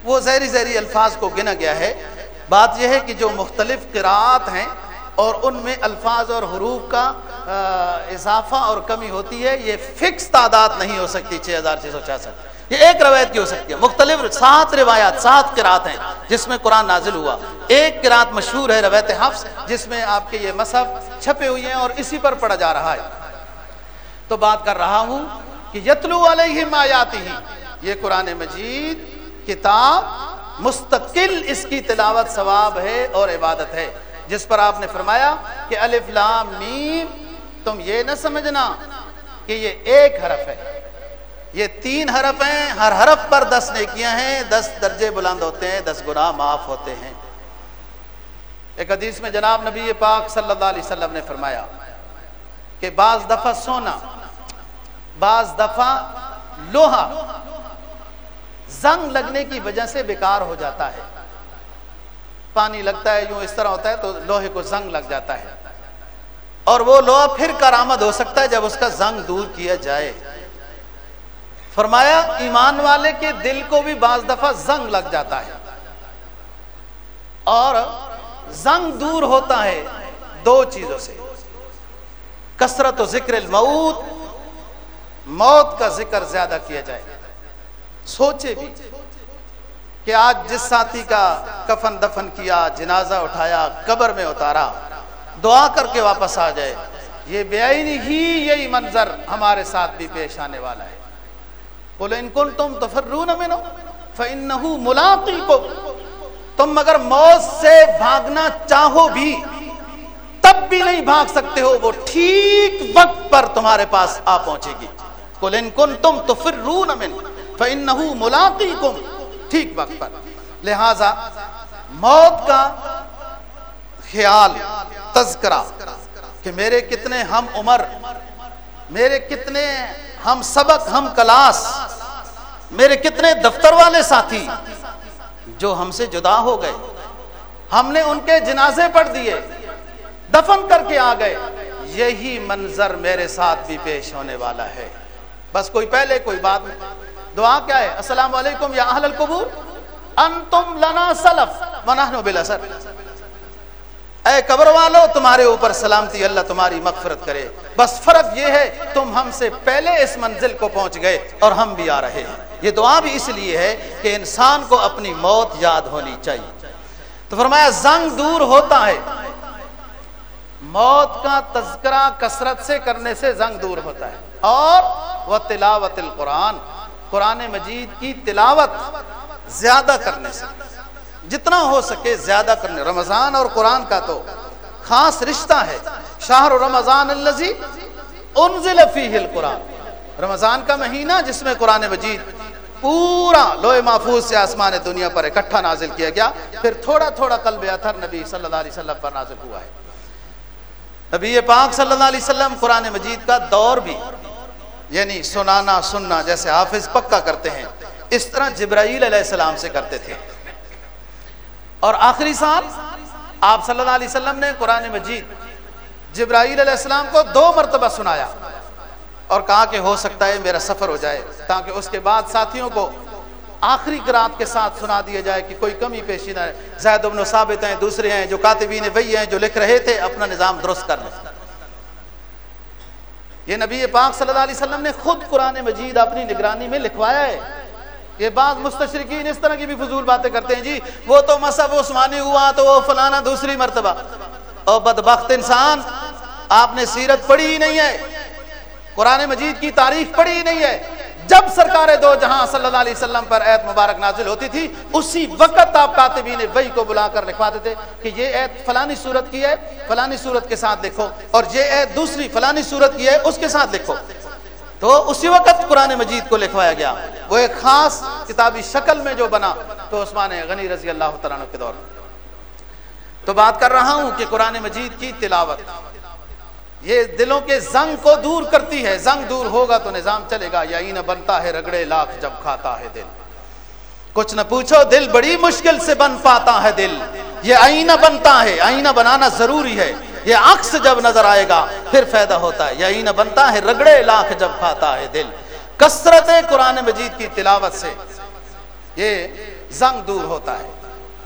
وہ زہری زہری الفاظ کو گنا گیا ہے۔ بات یہ ہے کہ جو مختلف قرآت ہیں اور ان میں الفاظ اور حروف کا اضافہ اور کمی ہوتی ہے، یہ فکس تعداد نہیں ہو سکتی چھ ہزار چھ سو چھیاسٹھ۔ یہ ایک روایت کی ہو سکتی ہے۔ مختلف سات روایات، سات قرات ہیں جس میں قرآن نازل ہوا۔ ایک قرات مشہور ہے روایت حفظ، جس میں آپ کے یہ مصحف چھپے ہوئے ہیں اور اسی پر پڑھا جا رہا ہے۔ تو بات کر رہا ہوں کہ یتلو علیہم آیاتی ہی یہ قرآن مجید کتاب مستقل اس کی تلاوت ثواب ہے اور عبادت ہے۔ جس پر آپ نے فرمایا کہ الف لام میم، تم یہ نہ سمجھنا کہ یہ ایک حرف ہے۔ یہ تین حرف ہیں، ہر حرف پر دس نیکیاں ہیں، دس درجے بلند ہوتے ہیں، دس گناہ معاف ہوتے ہیں۔ ایک حدیث میں جناب نبی پاک صلی اللہ علیہ وسلم نے فرمایا کہ بعض دفعہ سونا، بعض دفعہ لوہا، زنگ لگنے کی وجہ سے بیکار ہو جاتا ہے۔ پانی لگتا ہے، یوں اس طرح ہوتا ہے تو لوہے کو زنگ لگ جاتا ہے۔ اور وہ لوہا پھر کارآمد ہو سکتا ہے جب اس کا زنگ دور کیا جائے۔ فرمایا، ایمان والے کے دل کو بھی بعض دفعہ زنگ لگ جاتا ہے۔ اور زنگ دور ہوتا ہے دو چیزوں سے۔ کثرت و ذکر الموت، موت کا ذکر زیادہ کیا جائے۔ سوچے بھی کہ آج جس ساتھی کا کفن دفن کیا، جنازہ اٹھایا، قبر میں اتارا، دعا کر کے واپس آ جائے، یہ بے ہی یہی منظر ہمارے ساتھ بھی پیش آنے والا ہے۔ بولے ان کن تم تفرون منو فإنہو ملاقی کو تم اگر موت سے بھاگنا چاہو بھی، تب بھی نہیں بھاگ سکتے ہو، وہ ٹھیک وقت پر تمہارے پاس آ پہنچے گی۔ قل ان کن تم تفرون من فإنہو ملاقی کم، ٹھیک وقت پر۔ لہذا موت کا خیال، تذکرہ کہ میرے کتنے ہم عمر میرے کتنے ہم سبق، ہم کلاس، میرے کتنے دفتر والے ساتھی جو ہم سے جدا ہو گئے، ہم نے ان کے جنازے پڑھ دیے، دفن کر کے آ گئے، یہی منظر میرے ساتھ بھی پیش ہونے والا ہے۔ بس کوئی پہلے، کوئی بعد میں۔ دعا کیا ہے؟ السلام علیکم یا اہل القبور۔ انتم لنا سلف ونحن بالاثر اے قبر والو، تمہارے اوپر سلامتی، اللہ تمہاری مغفرت کرے۔ بس فرق یہ ہے، تم ہم سے پہلے اس منزل کو پہنچ گئے اور ہم بھی آ رہے ہیں۔ یہ دعا بھی اس لیے ہے کہ انسان کو اپنی موت یاد ہونی چاہیے۔ تو فرمایا، زنگ دور ہوتا ہے۔ موت کا تذکرہ کثرت سے کرنے سے زنگ دور ہوتا ہے۔ اور وہ تلاوت القرآن، قرآن مجید کی تلاوت زیادہ کرنے سے۔ جتنا ہو سکے زیادہ کرنے۔ رمضان اور قرآن کا تو خاص رشتہ ہے۔ شاہر رمضان الزی انزل فیہ القرآن۔ رمضان کا مہینہ جس میں قرآن مجید پورا لوہ محفوظ سے آسمان دنیا پر اکٹھا نازل کیا گیا، پھر تھوڑا تھوڑا قلب اتھر نبی صلی اللہ علیہ وسلم پر نازل ہوا ہے۔ نبی پاک صلی اللہ علیہ وسلم قرآن مجید کا دور بھی یعنی سنانا سننا جیسے حافظ پکا کرتے ہیں، اس طرح جبرائیل علیہ السلام سے کرتے تھے۔ اور آخری سال آپ صلی اللہ علیہ وسلم نے قرآن مجید جبرائیل علیہ السلام کو دو مرتبہ سنایا اور کہا کہ ہو سکتا ہے میرا سفر ہو جائے تاکہ اس کے بعد ساتھیوں کو آخری قرآن کے ساتھ سنا دیا جائے کہ کوئی کمی پیشی نہ ہے زید ثابت ہیں، دوسرے ہیں، جو کاتبین وہی ہیں جو لکھ رہے تھے، اپنا نظام درست کر لیں۔ یہ نبی پاک صلی اللہ علیہ وسلم نے خود قرآن مجید اپنی نگرانی میں لکھوایا ہے۔ یہ بعض مستشرقین اس طرح کی بھی فضول باتیں کرتے ہیں جی وہ تو مصحف عثمانی ہوا تو وہ فلانا دوسری مرتبہ۔ اور بدبخت انسان، آپ نے سیرت پڑھی ہی نہیں ہے، قرآن مجید کی تاریخ پڑھی ہی نہیں ہے۔ جب سرکار دو جہاں صلی اللہ علیہ وسلم پر ایت مبارک نازل ہوتی تھی، اسی وقت آپ کاتبین وہی کو بلا کر لکھواتے تھے کہ یہ ایت فلانی صورت کی ہے، فلانی صورت کے ساتھ لکھو، اور یہ ایت دوسری فلانی صورت کی ہے، اس کے ساتھ لکھو۔ تو اسی وقت قرآن مجید کو لکھوایا گیا۔ وہ ایک خاص کتابی شکل میں جو بنا تو عثمان غنی رضی اللہ تعالیٰ کے دور میں۔ تو بات کر رہا ہوں کہ قرآن مجید کی تلاوت، یہ دلوں کے زنگ کو دور کرتی ہے۔ زنگ دور ہوگا تو نظام چلے گا۔ یا نہ بنتا ہے، رگڑے لاکھ جب کھاتا ہے دل۔ کچھ نہ پوچھو، دل بڑی مشکل سے بن پاتا ہے دل۔ یہ آئینہ بنتا ہے۔ آئینہ بنانا ضروری ہے۔ یہ عکس جب نظر آئے گا، پھر فائدہ ہوتا ہے۔ یہ آئینہ بنتا ہے رگڑے لاکھ جب کھاتا ہے دل۔ کثرت قرآن مجید کی تلاوت سے یہ زنگ دور ہوتا ہے۔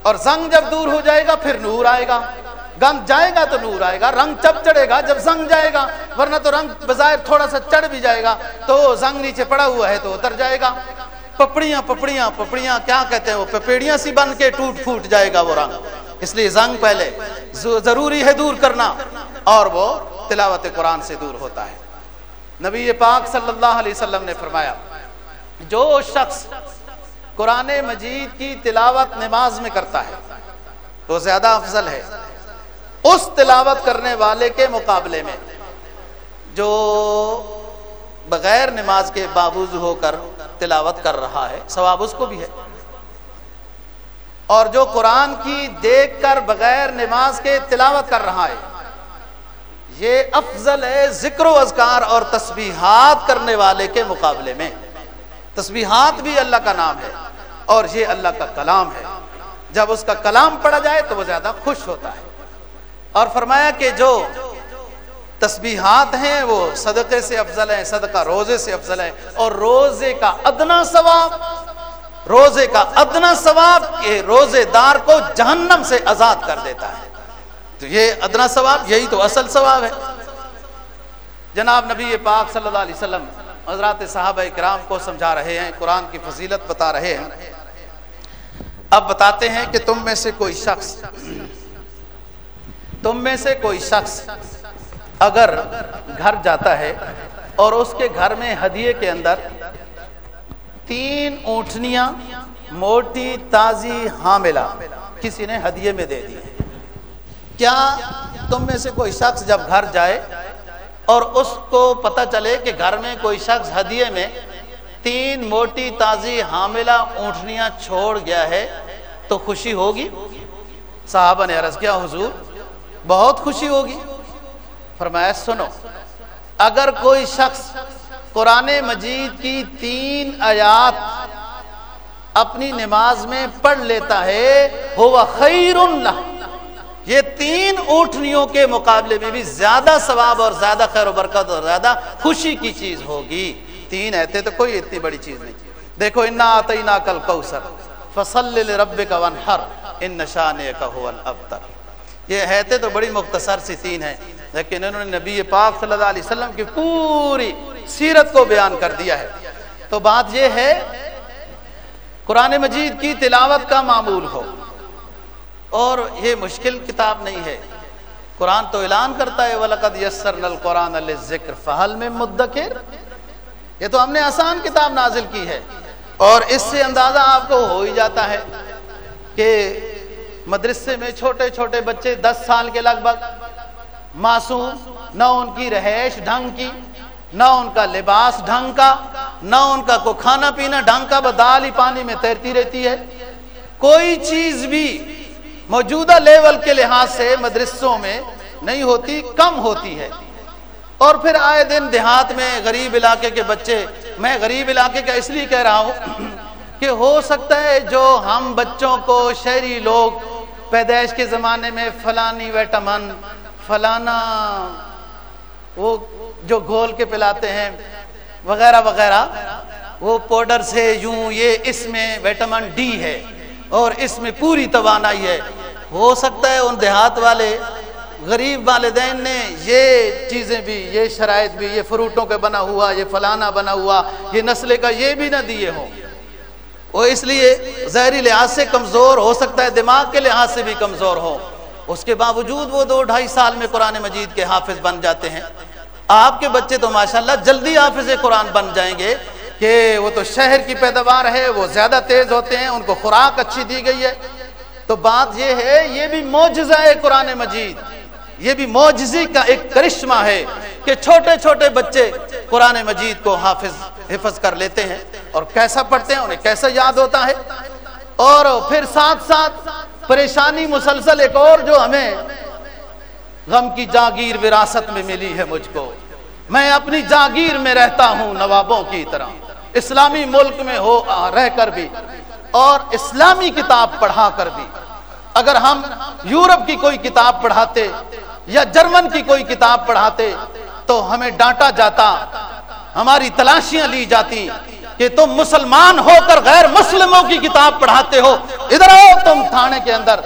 اور زنگ جب دور ہو جائے گا، پھر نور آئے گا۔ گند جائے گا تو نور آئے گا۔ رنگ چپ چڑھے گا جب زنگ جائے گا، ورنہ تو رنگ بظاہر تھوڑا سا چڑھ بھی جائے گا۔ تو زنگ نیچے پڑا ہوا ہے تو اتر جائے گا۔ پپڑیاں پپڑیاں پپڑیاں، کیا کہتے ہیں وہ؟ پپیڑیاں سی بن کے ٹوٹ پھوٹ جائے گا وہ رنگ۔ اس لیے زنگ پہلے ضروری ہے دور کرنا، اور وہ تلاوت قرآن سے دور ہوتا ہے۔ نبی پاک صلی اللہ علیہ وسلم نے فرمایا، جو شخص قرآن مجید کی تلاوت نماز میں کرتا ہے، وہ زیادہ افضل ہے۔ اس تلاوت کرنے والے کے مقابلے میں، جو بغیر نماز کے بابوز ہو کر تلاوت کر رہا ہے، ثواب اس کو بھی ہے۔ اور جو قرآن کی دیکھ کر بغیر نماز کے تلاوت کر رہا ہے، یہ افضل ہے ذکر و اذکار اور تسبیحات کرنے والے کے مقابلے میں۔ تسبیحات بھی اللہ کا نام ہے اور یہ اللہ کا کلام ہے۔ جب اس کا کلام پڑھا جائے تو وہ زیادہ خوش ہوتا ہے۔ اور فرمایا کہ جو تسبیحات ہیں وہ صدقے سے افضل ہیں، صدقہ روزے سے افضل ہے اور روزے کا ادنا ثواب روزے کا ادنا ثواب کہ روزے دار کو جہنم سے آزاد کر دیتا ہے۔ تو یہ ادنا ثواب، یہی تو اصل ثواب ہے۔ جناب نبی پاک صلی اللہ علیہ وسلم حضرات صحابہ کرام کو سمجھا رہے ہیں، قرآن کی فضیلت بتا رہے ہیں۔ اب بتاتے ہیں کہ تم میں سے کوئی شخص، تم میں سے کوئی شخص اگر گھر جاتا ہے اور اس کے گھر میں ہدیے کے اندر تین اونٹنیاں موٹی تازی حاملہ کسی نے ہدیے میں دے دی۔ کیا تم میں سے کوئی شخص جب گھر جائے اور اس کو پتہ چلے کہ گھر میں کوئی شخص ہدیے میں تین موٹی تازی حاملہ اونٹنیاں چھوڑ گیا ہے تو خوشی ہوگی؟ صحابہ نے عرض کیا، حضور، بہت خوشی ہوگی۔ فرمایا، سنو، اگر کوئی شخص قرآن مجید کی تین آیات اپنی نماز میں پڑھ لیتا ہے ہوا خیر اللہ یہ تین اونٹنیوں کے مقابلے میں بھی زیادہ ثواب اور زیادہ خیر و برکت اور زیادہ خوشی کی چیز ہوگی۔ تین ایتے تو کوئی اتنی بڑی چیز نہیں۔ دیکھو، انا آتینا کل کوثر فصل رب کا ونہر ان نشانے کا ہو الابتر یہ ہیتے تو بڑی مختصر سی تین ہیں۔ لیکن انہوں نے نبی پاک صلی اللہ علیہ وسلم کی پوری سیرت کو بیان کر دیا ہے۔ تو بات یہ ہے، قرآن مجید کی تلاوت کا معمول ہو۔ اور یہ مشکل کتاب نہیں ہے۔ قرآن تو اعلان کرتا ہے، وَلَقَدْ يَسَّرْنَا الْقُرْآنَ لِلذِّكْرِ فَحَلْ مِن مُدَّكِرِ۔ یہ تو ہم نے آسان کتاب نازل کی ہے۔ اور اس سے اندازہ آپ کو ہو ہی جاتا ہے کہ مدرسے میں چھوٹے چھوٹے بچے دس سال کے لگ بھگ معصوم، نہ ان کی رہائش ڈھنگ کی، نہ ان کا لباس ڈھنگ کا، نہ ان کا کوئی کھانا پینا ڈھنگ کا بدال ہی پانی میں تیرتی رہتی ہے۔ کوئی چیز بھی موجودہ لیول کے لحاظ سے مدرسوں میں نہیں ہوتی، کم ہوتی ہے۔ اور پھر آئے دن دیہات میں غریب علاقے کے بچے، میں غریب علاقے کا اس لیے کہہ رہا ہوں [CLEARS THROAT] کہ ہو سکتا ہے جو ہم بچوں کو شہری لوگ پیدائش کے زمانے میں فلانی ویٹامن فلانا، وہ جو گھول کے پلاتے ہیں، وغیرہ وغیرہ، وہ پاؤڈر سے یوں یہ اس میں ویٹامن ڈی ہے اور اس میں پوری توانائی ہے۔ ہو سکتا ہے ان دیہات والے، غریب والدین نے یہ چیزیں بھی، یہ شرائط بھی، یہ فروٹوں کے بنا ہوا، یہ فلانا بنا ہوا، یہ نسلے کا یہ بھی نہ دیے ہوں۔ وہ اس لیے زہری لحاظ سے کمزور، ہو سکتا ہے دماغ کے لحاظ سے بھی کمزور ہو اس کے باوجود وہ دو ڈھائی سال میں قرآن مجید کے حافظ بن جاتے ہیں۔ آپ کے بچے تو ماشاءاللہ جلدی حافظ قرآن بن جائیں گے کہ وہ تو شہر کی پیداوار ہے، وہ زیادہ تیز ہوتے ہیں، ان کو خوراک اچھی دی گئی ہے۔ تو بات یہ ہے، یہ بھی معجزہ ہے قرآن مجید۔ یہ بھی معجزی کا ایک کرشمہ ہے کہ چھوٹے چھوٹے بچے قرآن مجید کو حافظ، حفظ کر لیتے ہیں۔ اور کیسا پڑھتے ہیں، انہیں کیسا یاد ہوتا ہے۔ اور پھر ساتھ ساتھ پریشانی مسلسل ایک اور جو ہمیں غم کی جاگیر وراثت میں ملی ہے مجھ کو۔ میں اپنی جاگیر میں رہتا ہوں نوابوں کی طرح۔ اسلامی ملک میں ہو رہ کر بھی۔ اور اسلامی کتاب پڑھا کر بھی۔ اگر ہم یورپ کی کوئی کتاب پڑھاتے یا جرمن کی کوئی کتاب پڑھاتے تو ہمیں ڈانٹا جاتا، ہماری تلاشیاں لی جاتی۔ کہ تم مسلمان ہو کر غیر مسلموں کی کتاب پڑھاتے ہو۔ ادھر آؤ تم تھانے کے اندر۔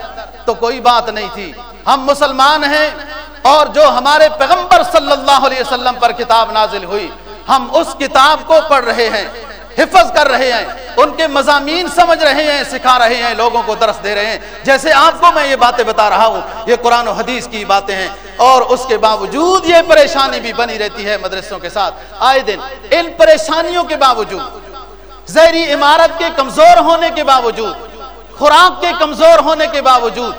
تو کوئی بات نہیں تھی۔ ہم مسلمان ہیں اور جو ہمارے پیغمبر صلی اللہ علیہ وسلم پر کتاب نازل ہوئی، ہم اس کتاب کو پڑھ رہے ہیں۔ حفظ کر رہے ہیں، ان کے مضامین سمجھ رہے ہیں، سکھا رہے ہیں، لوگوں کو درس دے رہے ہیں۔ جیسے آپ کو میں یہ باتیں بتا رہا ہوں، یہ قرآن و حدیث کی باتیں ہیں، اور اس کے باوجود یہ پریشانی بھی بنی رہتی ہے مدرسوں کے ساتھ۔ آئے دن، ان پریشانیوں کے باوجود، زہری عمارت کے کمزور ہونے کے باوجود، خوراک کے کمزور ہونے کے باوجود،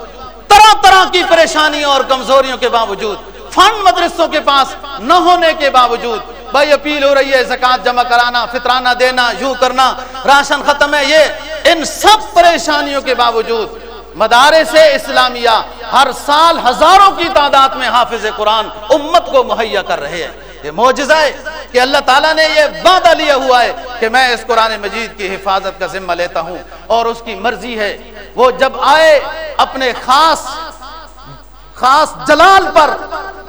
طرح طرح کی پریشانیوں اور کمزوریوں کے باوجود فنڈ مدرسوں کے پاس نہ ہونے کے باوجود بھائی اپیل ہو رہی ہے، زکات جمع کرانا، فطرانہ دینا، یوں کرنا، راشن ختم ہے یہ۔ ان سب پریشانیوں کے باوجود مدارس اسلامیہ ہر سال ہزاروں کی تعداد میں حافظ قرآن امت کو مہیا کر رہے ہیں۔ یہ معجزہ ہے کہ اللہ تعالیٰ نے یہ وعدہ لیا ہوا ہے کہ میں اس قرآن مجید کی حفاظت کا ذمہ لیتا ہوں۔ اور اس کی مرضی ہے، وہ جب آئے اپنے خاص خاص جلال پر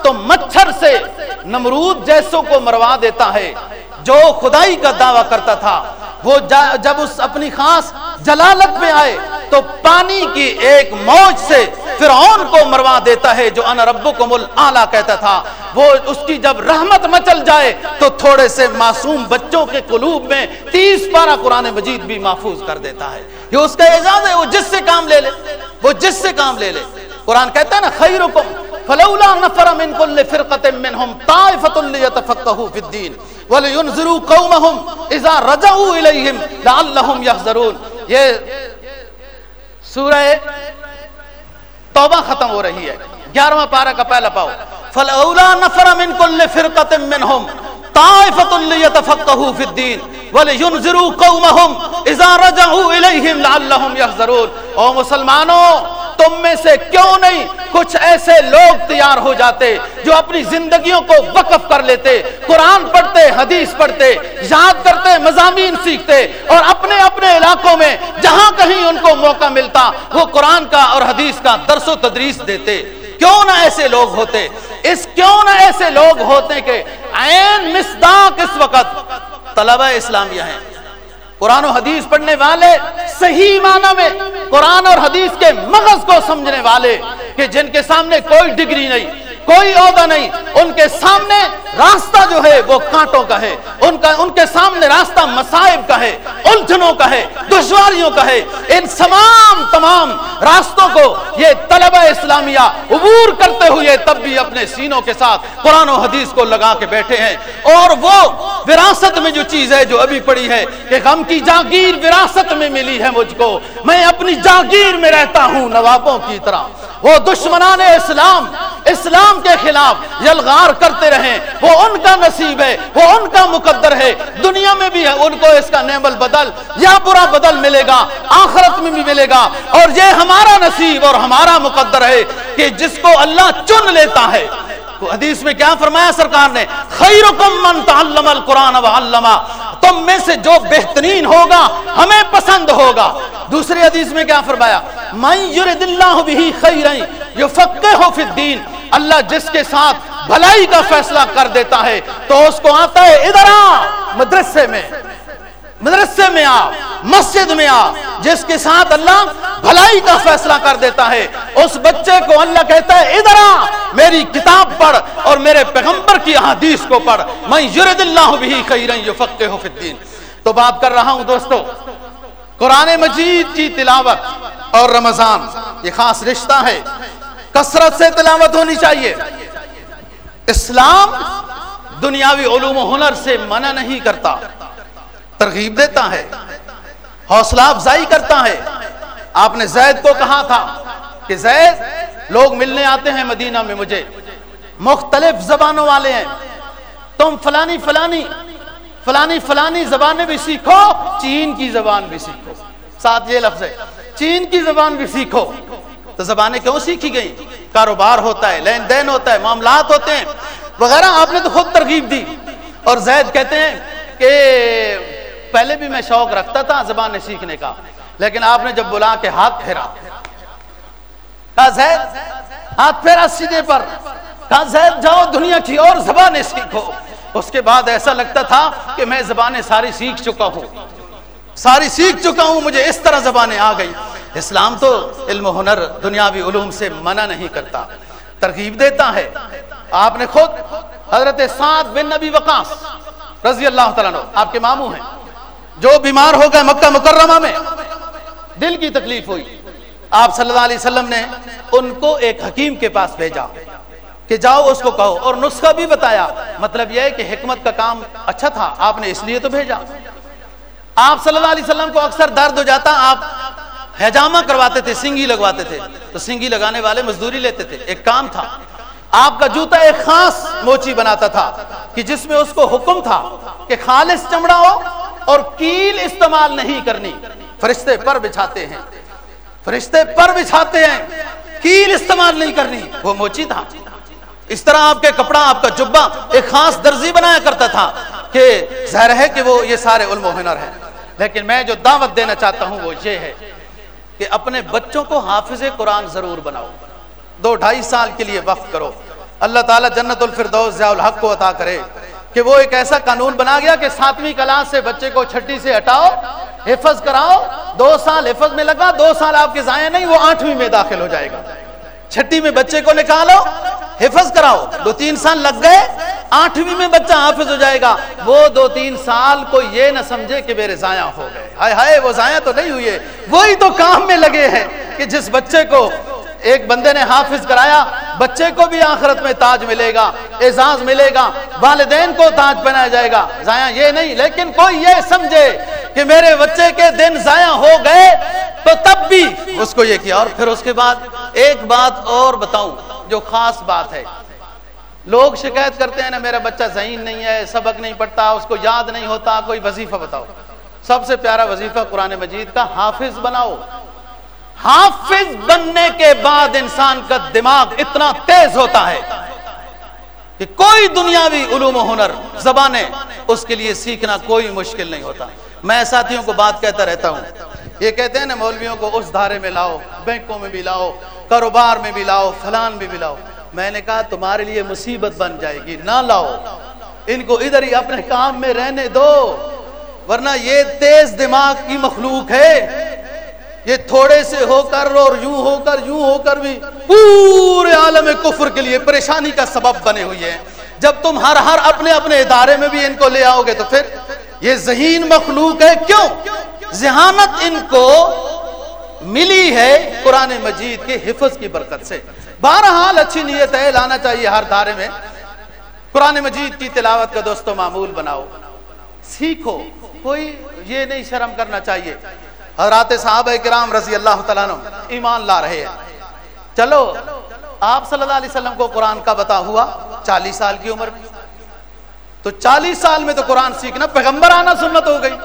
تو مچھر سے نمرود جیسوں کو مروا دیتا ہے۔ جو خدائی کا دعویٰ کرتا تھا، وہ جب اس اپنی خاص جلالت میں آئے، تو پانی کی ایک موج سے فرعون کو مروا دیتا ہے، جو ان ربکم الاعلی کہتا تھا۔ وہ اس کی جب رحمت مچل جائے، تو تھوڑے سے معصوم بچوں کے قلوب میں تیس پارہ قرآن مجید بھی محفوظ کر دیتا ہے۔ یہ اس کا اعزاز ہے، وہ جس سے کام لے لے۔ وہ جس سے کام لے لے۔ قرآن کہتا ہے نا، خیرکم فلولا نفر من كل فرقه منهم طائفه ليتفقهوا في الدين ولينذروا قومهم اذا رجعوا اليهم لعلهم يحذرون. یہ سورہ توبہ ختم ہو رہی ہے. گیارہواں پارہ کا پہلا پاؤ. فلولا نفر من كل فرقه منهم طائفه ليتفقهوا في الدين ولينذروا قومهم اذا رجعوا اليهم لعلهم يحذرون۔ او مسلمانوں، تم میں سے کیوں نہیں کچھ ایسے لوگ تیار ہو جاتے جو اپنی زندگیوں کو وقف کر لیتے، قرآن پڑھتے، حدیث پڑھتے، یاد کرتے، مضامین سیکھتے اور اپنے اپنے علاقوں میں جہاں کہیں ان کو موقع ملتا، وہ قرآن کا اور حدیث کا درس و تدریس دیتے۔ کیوں نہ ایسے لوگ ہوتے؟ اس کیوں نہ ایسے لوگ ہوتے کہ عین مصداق اس وقت طلبہ اسلامیہ ہیں۔ قرآن و حدیث پڑھنے والے صحیح معنی میں قرآن اور حدیث کے مغز کو سمجھنے والے کہ جن کے سامنے کوئی ڈگری نہیں۔ کوئی عہدہ نہیں۔ ان کے سامنے راستہ جو ہے وہ کانٹوں کا ہے۔ ان کا ان کے سامنے راستہ مسائب کا ہے۔ الجھنوں کا ہے۔ دشواریوں کا ہے۔ ان تمام تمام راستوں کو یہ طلبہ اسلامیہ عبور کرتے ہوئے تب بھی اپنے سینوں کے ساتھ قرآن و حدیث کو لگا کے بیٹھے ہیں۔ اور وہ وراثت میں جو چیز ہے جو ابھی پڑی ہے کہ غم کی جاگیر وراثت میں ملی ہے مجھ کو۔ میں اپنی جاگیر میں رہتا ہوں نوابوں کی طرح۔ وہ دشمنان اسلام اسلام کے خلاف یلغار کرتے رہیں، وہ ان کا نصیب ہے، وہ ان کا مقدر ہے۔ دنیا میں بھی ہے، ان کو اس کا نعم البدل یا برا بدل ملے گا، آخرت میں بھی ملے گا۔ اور یہ ہمارا نصیب اور ہمارا مقدر ہے کہ جس کو اللہ چن لیتا ہے۔ حدیث میں کیا فرمایا سرکار نے؟ خیرکم من تعلم القرآن وعلمہ تم میں سے جو بہترین ہوگا، ہمیں پسند ہوگا۔ دوسری حدیث میں کیا فرمایا؟ من یرد اللہ بھی خیرین یفقہ فی الدین۔ اللہ جس کے ساتھ بھلائی کا فیصلہ کر دیتا ہے، تو اس کو آتا ہے ادھر آ، مدرسے میں۔ مدرسے میں آ، مسجد میں آ، جس کے ساتھ اللہ بھلائی کا فیصلہ کر دیتا ہے۔ اس بچے کو اللہ کہتا ہے، ادھر آ، میری کتاب پڑھ اور میرے پیغمبر کی احادیث کو پڑھ۔ میں یرد اللہ بھی خیرن یفقہ فی الدین۔ تو بات کر رہا ہوں دوستو، قرآن مجید کی تلاوت اور رمضان، یہ خاص رشتہ ہے۔ کثرت سے تلاوت ہونی چاہیے۔ اسلام دنیاوی علوم و ہنر سے منع نہیں کرتا۔ ترغیب دیتا ہے۔ حوصلہ افزائی کرتا ہے۔ آپ نے زید کو کہا تھا کہ زید، لوگ ملنے آتے ہیں مدینہ میں مجھے۔ مختلف زبانوں والے ہیں۔ تم فلانی فلانی فلانی فلانی زبانیں بھی سیکھو، چین کی زبان بھی سیکھو۔ ساتھ یہ لفظ ہے۔ چین کی زبان بھی سیکھو۔ تو زبانیں کیوں سیکھی گئی کاروبار ہوتا ہے، لین دین ہوتا ہے، معاملات ہوتے ہیں۔ وغیرہ آپ نے تو خود ترغیب دی۔ اور زید کہتے ہیں کہ پہلے بھی میں شوق رکھتا تھا زبانیں سیکھنے کا، لیکن آپ نے جب بلا کے ہاتھ پھیرا۔ کہا، زید، ہاتھ پھیرا سیدھے پر۔ کہا، زید، جاؤ دنیا کی اور زبانیں سیکھو۔ اس کے بعد ایسا لگتا تھا کہ میں زبانیں ساری سیکھ چکا ہوں۔ ساری سیکھ چکا ہوں، مجھے اس طرح زبانیں آ گئی۔ اسلام تو علم و ہنر دنیاوی علوم سے منع نہیں کرتا۔ ترغیب دیتا ہے۔ آپ نے خود حضرت سعد بن نبی وقاص رضی اللہ تعالیٰ آپ کے ماموں ہیں۔ جو بیمار ہو گئے مکہ مکرمہ میں، دل کی تکلیف ہوئی۔ آپ صلی اللہ علیہ وسلم نے ان کو ایک حکیم کے پاس بھیجا کہ جاؤ، اس کو کہو۔ اور نسخہ بھی بتایا۔ مطلب یہ ہے کہ حکمت کا کام اچھا تھا، آپ نے اس لیے تو بھیجا۔ آپ صلی اللہ علیہ وسلم کو اکثر درد ہو جاتا، آپ حجامہ کرواتے تھے سنگی لگواتے تھے۔ تو سنگی لگانے والے مزدوری لیتے تھے۔ ایک کام تھا، آپ کا جوتا ایک خاص موچی بناتا تھا کہ جس میں اس کو حکم تھا کہ خالص چمڑا ہو اور کیل استعمال نہیں کرنی۔ فرشتے پر بچھاتے ہیں۔ فرشتے پر بچھاتے ہیں، کیل استعمال نہیں کرنی۔ وہ موچی تھا۔ اس طرح آپ کے کپڑا، آپ کا جبا ایک خاص درزی بنایا کرتا تھا کہ ظاہر ہے کہ وہ یہ سارے علم و ہنر ہیں۔ لیکن میں جو دعوت دینا چاہتا ہوں وہ یہ ہے کہ اپنے بچوں کو حافظ قرآن ضرور بناؤ۔ دو ڈھائی سال کے لیے وقف کرو۔ اللہ تعالیٰ جنت الفردوس ضیاء الحق کو عطا کرے کہ وہ ایک ایسا قانون بنا گیا کہ ساتویں کلاس سے بچے کو چھٹی سے ہٹاؤ، حفظ کراؤ، دو سال حفظ میں لگا، دو سال آپ کے ضائع نہیں، وہ آٹھویں میں داخل ہو جائے گا۔ چھٹی میں بچے کو نکالو، حفظ کراؤ۔ دو تین سال لگ گئے، آٹھویں میں بچہ حافظ ہو جائے گا۔ وہ دو تین سال کو یہ نہ سمجھے کہ میرے ضائع ہو گئے۔ ہائے ہائے، وہ ضائع تو نہیں ہوئے۔ وہی تو کام میں لگے ہیں کہ جس بچے کو ایک بندے نے حافظ کرایا بچے کو بھی آخرت میں تاج ملے گا، اعزاز ملے گا، والدین کو تاج پہنایا جائے گا۔ ضائع یہ نہیں، لیکن کوئی یہ سمجھے کہ میرے بچے کے دن ضائع ہو گئے تو تب بھی اس کو یہ کیا۔ اور پھر اس کے بعد ایک بات اور بتاؤں جو خاص بات ہے۔ لوگ شکایت کرتے ہیں نا، میرا بچہ ذہین نہیں ہے، سبق نہیں پڑھتا، اس کو یاد نہیں ہوتا، کوئی وظیفہ بتاؤ۔ سب سے پیارا وظیفہ قرآن مجید کا، حافظ بناؤ۔ حافظ بننے کے بعد انسان کا دماغ اتنا تیز ہوتا ہے کہ کوئی دنیاوی علوم و ہنر زبانیں اس کے لیے سیکھنا کوئی مشکل نہیں ہوتا۔ میں ساتھیوں کو بات کہتا رہتا ہوں۔ یہ کہتے ہیں نا مولویوں کو، اس دھارے میں لاؤ، بینکوں میں بھی لاؤ، کاروبار میں بھی لاؤ، فلان میں بھی لاؤ۔ میں نے کہا، تمہارے لیے مصیبت بن جائے گی، نہ لاؤ۔ ان کو ادھر ہی اپنے کام میں رہنے دو، ورنہ یہ تیز دماغ کی مخلوق ہے۔ یہ تھوڑے سے ہو کر اور یوں ہو کر، یوں ہو کر بھی پورے عالم کفر کے لیے پریشانی کا سبب بنے ہوئی ہے جب تم ہر ہر اپنے اپنے ادارے میں بھی ان کو لے آؤ گے تو پھر یہ ذہین مخلوق ہے۔ کیوں؟ ذہانت ان کو ملی ہے قرآن مجید کے حفظ کی برکت سے۔ بہرحال اچھی نیت ہے، لانا چاہیے ہر دھارے میں۔ قرآن مجید کی تلاوت کا دوستوں معمول بناؤ۔ سیکھو، کوئی یہ نہیں شرم کرنا چاہیے۔ حضرات صحابہ کرام رضی اللہ تعالیٰ ایمان لا رہے ہیں۔ چلو، آپ صلی اللہ علیہ وسلم کو قرآن کا بتا ہوا، چالیس سال کی عمر میں۔ تو چالیس سال میں تو قرآن سیکھنا پیغمبر آنا سنت ہو گئی۔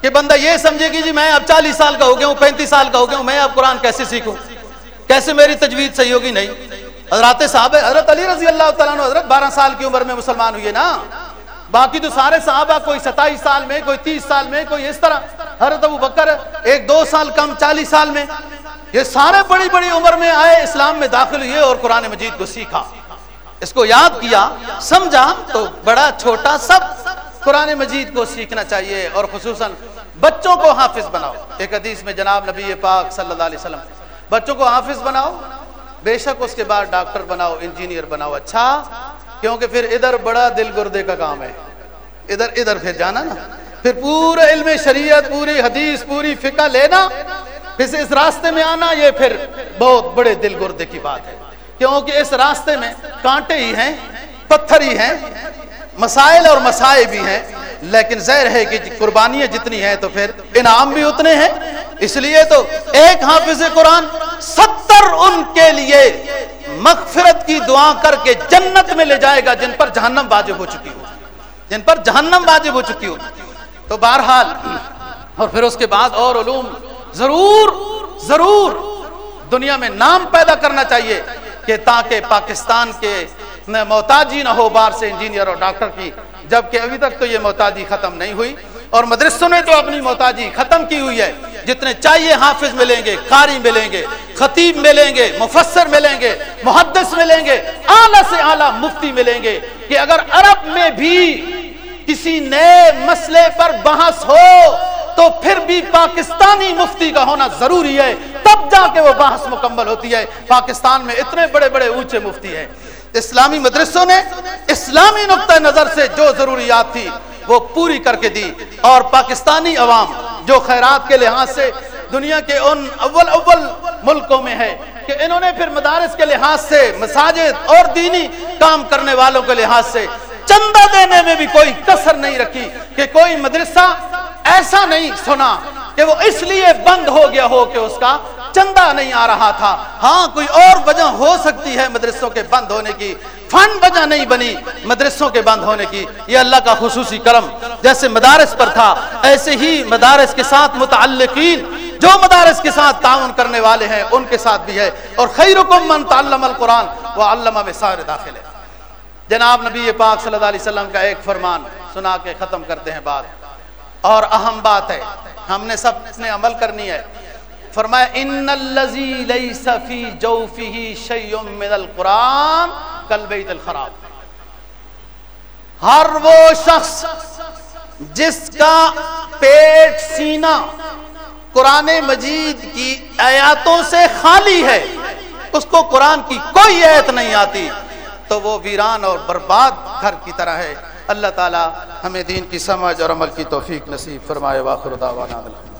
کہ بندہ یہ سمجھے گی جی میں اب چالیس سال کا ہو گیا ہوں، پینتیس سال کا ہو گیا ہوں، میں اب قرآن کیسے سیکھوں؟ کیسے میری تجوید صحیح ہوگی؟ نہیں۔ حضرات صاحب حضرت علی رضی اللہ تعالیٰ حضرت بارہ سال کی عمر میں مسلمان ہوئے نا۔ باقی تو سارے صحابہ، کوئی ستائیس سال میں، کوئی تیس سال میں، کوئی اس طرح۔ حضرت ابو بکر ایک دو سال کم چالیس سال میں یہ سارے بڑی بڑی عمر میں آئے اسلام میں داخل ہوئے اور قرآن مجید کو سیکھا۔ اس کو یاد کیا، سمجھا تو بڑا، چھوٹا سب قرآن مجید کو سیکھنا چاہیے اور خصوصاً بچوں کو حافظ بناؤ۔ ایک حدیث میں جناب نبی پاک صلی اللہ علیہ وسلم، بچوں کو حافظ بناؤ، بے شک اس کے بعد ڈاکٹر بناؤ، انجینئر بناؤ اچھا کیونکہ پھر ادھر بڑا دل گردے کا کام ہے۔ ادھر ادھر پھر جانا نا۔ پھر پورا علم شریعت، پوری حدیث، پوری فقہ لینا، پھر اس راستے میں آنا، یہ پھر بہت بڑے دل گردے کی بات ہے۔ کیونکہ اس راستے میں کانٹے ہی ہیں، پتھر ہی ہیں، مسائل اور مسائل بھی ہیں، لیکن ظاہر ہے کہ قربانیاں جتنی ہیں تو پھر انعام بھی اتنے ہیں۔ اس لیے تو ایک حافظ قرآن ستر ان کے لیے مغفرت کی دعا کر کے جنت میں لے جائے گا جن پر جہنم واجب ہو چکی ہو۔ جن پر جہنم واجب ہو چکی ہو۔ تو بہرحال، اور پھر اس کے بعد اور علوم ضرور ضرور دنیا میں نام پیدا کرنا چاہیے کہ تاکہ پاکستان کے محتاجی نہ ہو بار سے انجینئر اور ڈاکٹر کی، جبکہ ابھی تک تو یہ محتاجی ختم نہیں ہوئی۔ اور مدرسوں نے تو اپنی محتاجی ختم کی ہوئی ہے، جتنے چاہیے حافظ ملیں گے، قاری ملیں گے، خطیب ملیں گے، مفسر ملیں گے، محدث ملیں گے، اعلیٰ سے اعلیٰ مفتی ملیں گے کہ اگر عرب میں بھی کسی نئے مسئلے پر بحث ہو تو پھر بھی پاکستانی مفتی کا ہونا ضروری ہے۔ تب جا کے وہ بحث مکمل ہوتی ہے۔ پاکستان میں اتنے بڑے بڑے اونچے مفتی ہیں۔ اسلامی مدرسوں نے اسلامی نقطۂ نظر سے جو ضروریات تھی وہ پوری کر کے دی۔ اور پاکستانی عوام جو خیرات کے لحاظ سے دنیا کے ان اول اول ملکوں میں ہے کہ انہوں نے پھر مدارس کے لحاظ سے، مساجد اور دینی کام کرنے والوں کے لحاظ سے چندہ دینے میں بھی کوئی کسر نہیں رکھی کہ کوئی مدرسہ ایسا نہیں سنا کہ وہ اس لیے بند ہو گیا ہو کہ اس کا چندہ نہیں آ رہا تھا۔ ہاں کوئی اور وجہ ہو سکتی ہے مدرسوں کے بند ہونے کی۔ فن وجہ نہیں بنی مدرسوں کے بند ہونے کی۔ یہ اللہ کا خصوصی کرم۔ جیسے مدارس پر تھا، ایسے ہی مدارس کے ساتھ متعلقین جو مدارس کے ساتھ تعاون کرنے والے ہیں، ان کے ساتھ بھی ہے۔ اور خیرکم من تعلم القرآن، وہ علامہ میں سارے داخل ہے۔ جناب نبی پاک صلی اللہ علیہ وسلم کا ایک فرمان سنا کے ختم کرتے ہیں بات اور اہم بات ہے، ہم نے سب نے عمل کرنی ہے۔ فرمایا، ان الذی لیس فی جوفہ شیء من القران کل الخراب۔ ہر وہ شخص جس کا پیٹ سینہ قرآن مجید کی آیاتوں سے خالی ہے، اس کو قرآن کی کوئی آیت نہیں آتی۔ تو وہ ویران اور برباد گھر کی طرح ہے۔ اللہ تعالی ہمیں دین کی سمجھ اور عمل کی توفیق نصیب فرمائے واخر دعوانا الحمد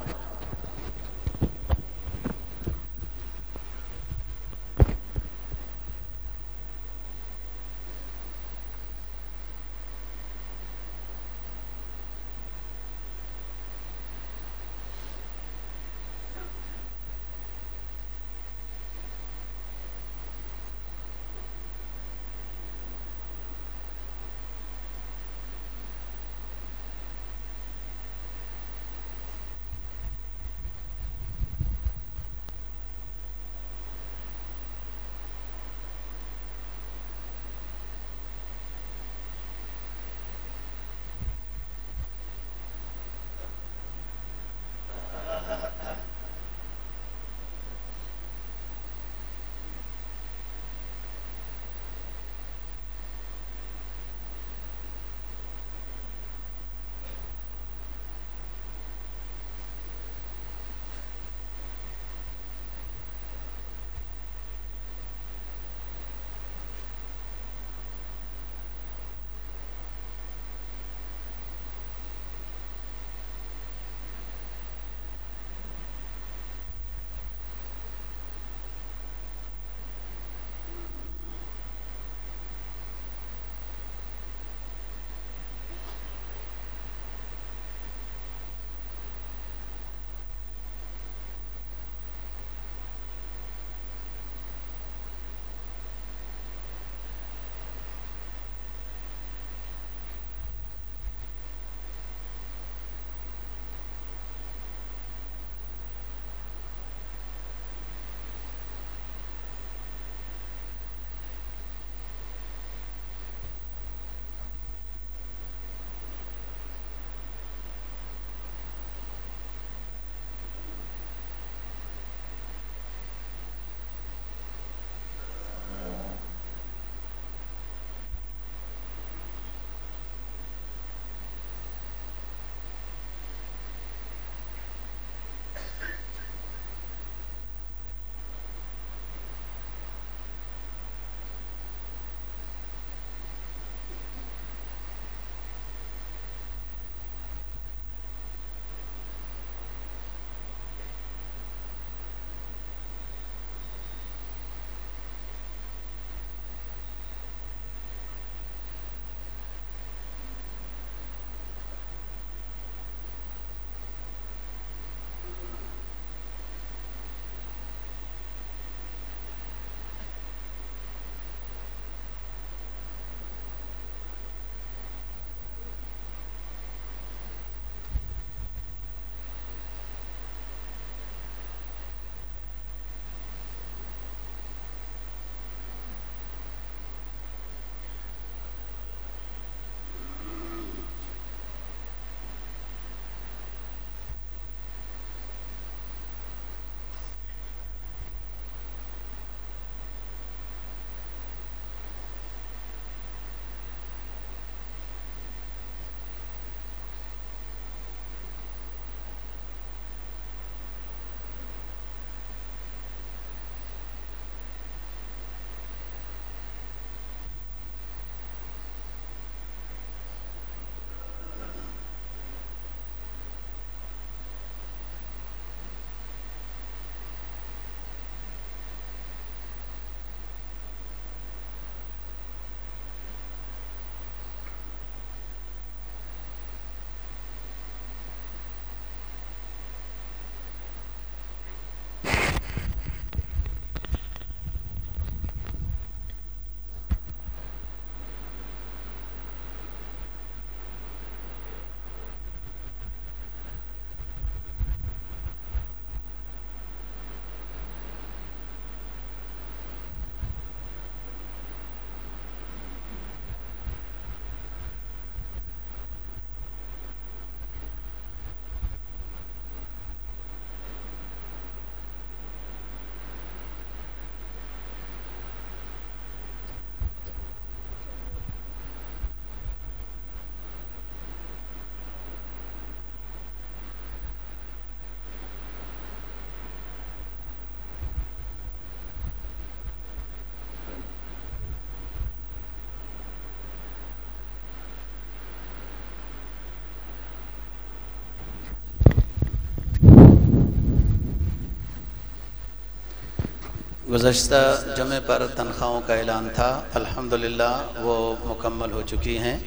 گزشتہ جمعے پر تنخواہوں کا اعلان تھا۔ الحمدللہ وہ مکمل ہو چکی ہیں۔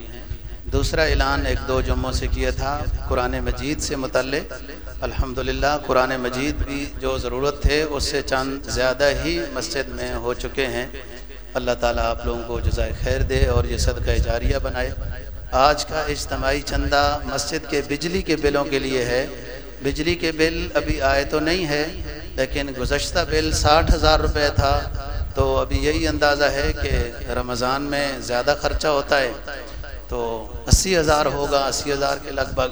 دوسرا اعلان ایک دو جمعوں سے کیا تھا، قرآن مجید سے متعلق۔ الحمدللہ قرآن مجید بھی جو ضرورت تھے، اس سے چند زیادہ ہی مسجد میں ہو چکے ہیں۔ اللہ تعالیٰ آپ لوگوں کو جزائے خیر دے اور یہ صدقہ جاریہ بنائے۔ آج کا اجتماعی چندہ مسجد کے بجلی کے بلوں کے لیے ہے۔ بجلی کے بل ابھی آئے تو نہیں ہے۔ لیکن گزشتہ بل ساٹھ ہزار روپے تھا، تو ابھی یہی اندازہ ہے کہ رمضان میں زیادہ خرچہ ہوتا ہے، تو اسی ہزار ہوگا، اسی ہزار کے لگ بھگ۔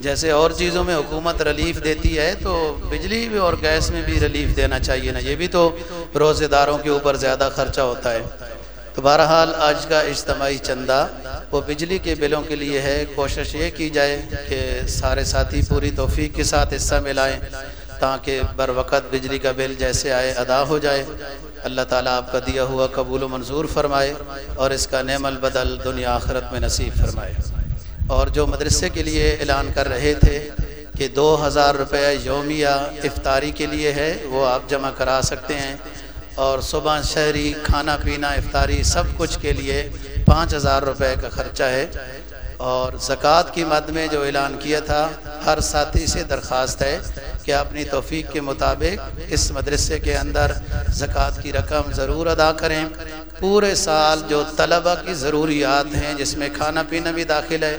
جیسے اور چیزوں میں حکومت ریلیف دیتی ہے، تو بجلی بھی اور گیس میں بھی ریلیف دینا چاہیے نا، یہ بھی تو روزے داروں کے اوپر زیادہ خرچہ ہوتا ہے۔ تو بہرحال آج کا اجتماعی چندہ وہ بجلی کے بلوں کے لیے ہے۔ کوشش یہ کی جائے کہ سارے ساتھی پوری توفیق کے ساتھ حصہ ملائیں۔ تاکہ بر وقت بجلی کا بل جیسے آئے ادا ہو جائے۔ اللہ تعالیٰ آپ کا دیا ہوا قبول و منظور فرمائے اور اس کا نعم البدل دنیا آخرت میں نصیب فرمائے۔ اور جو مدرسے کے لیے اعلان کر رہے تھے کہ دو ہزار روپے یومیہ افطاری کے لیے ہے، وہ آپ جمع کرا سکتے ہیں۔ اور صبح شہری کھانا پینا، افطاری سب کچھ کے لیے پانچ ہزار روپے کا خرچہ ہے۔ اور زکوٰۃ کی مد میں جو اعلان کیا تھا، ہر ساتھی سے درخواست ہے کہ اپنی توفیق کے مطابق اس مدرسے کے اندر زکوٰۃ کی رقم ضرور ادا کریں۔ پورے سال جو طلبہ کی ضروریات ہیں، جس میں کھانا پینا بھی داخل ہے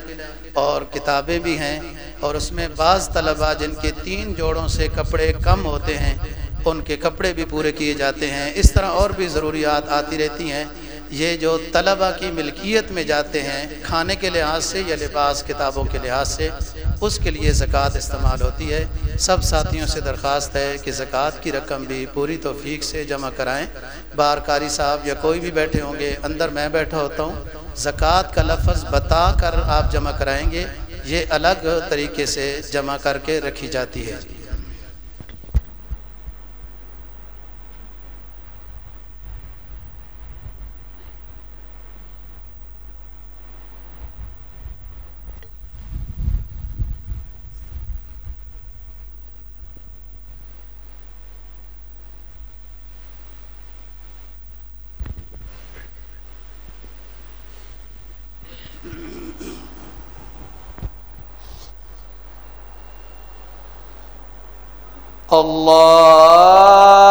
اور کتابیں بھی ہیں، اور اس میں بعض طلبہ جن کے تین جوڑوں سے کپڑے کم ہوتے ہیں، ان کے کپڑے بھی پورے کیے جاتے ہیں۔ اس طرح اور بھی ضروریات آتی رہتی ہیں۔ یہ جو طلبہ کی ملکیت میں جاتے ہیں، کھانے کے لحاظ سے یا لباس، کتابوں کے لحاظ سے، اس کے لیے زکوٰۃ استعمال ہوتی ہے۔ سب ساتھیوں سے درخواست ہے کہ زکوٰۃ کی رقم بھی پوری توفیق سے جمع کرائیں۔ بار کاری صاحب یا کوئی بھی بیٹھے ہوں گے، اندر میں بیٹھا ہوتا ہوں۔ زکوٰۃ کا لفظ بتا کر آپ جمع کرائیں گے، یہ الگ طریقے سے جمع کر کے رکھی جاتی ہے۔ اللہ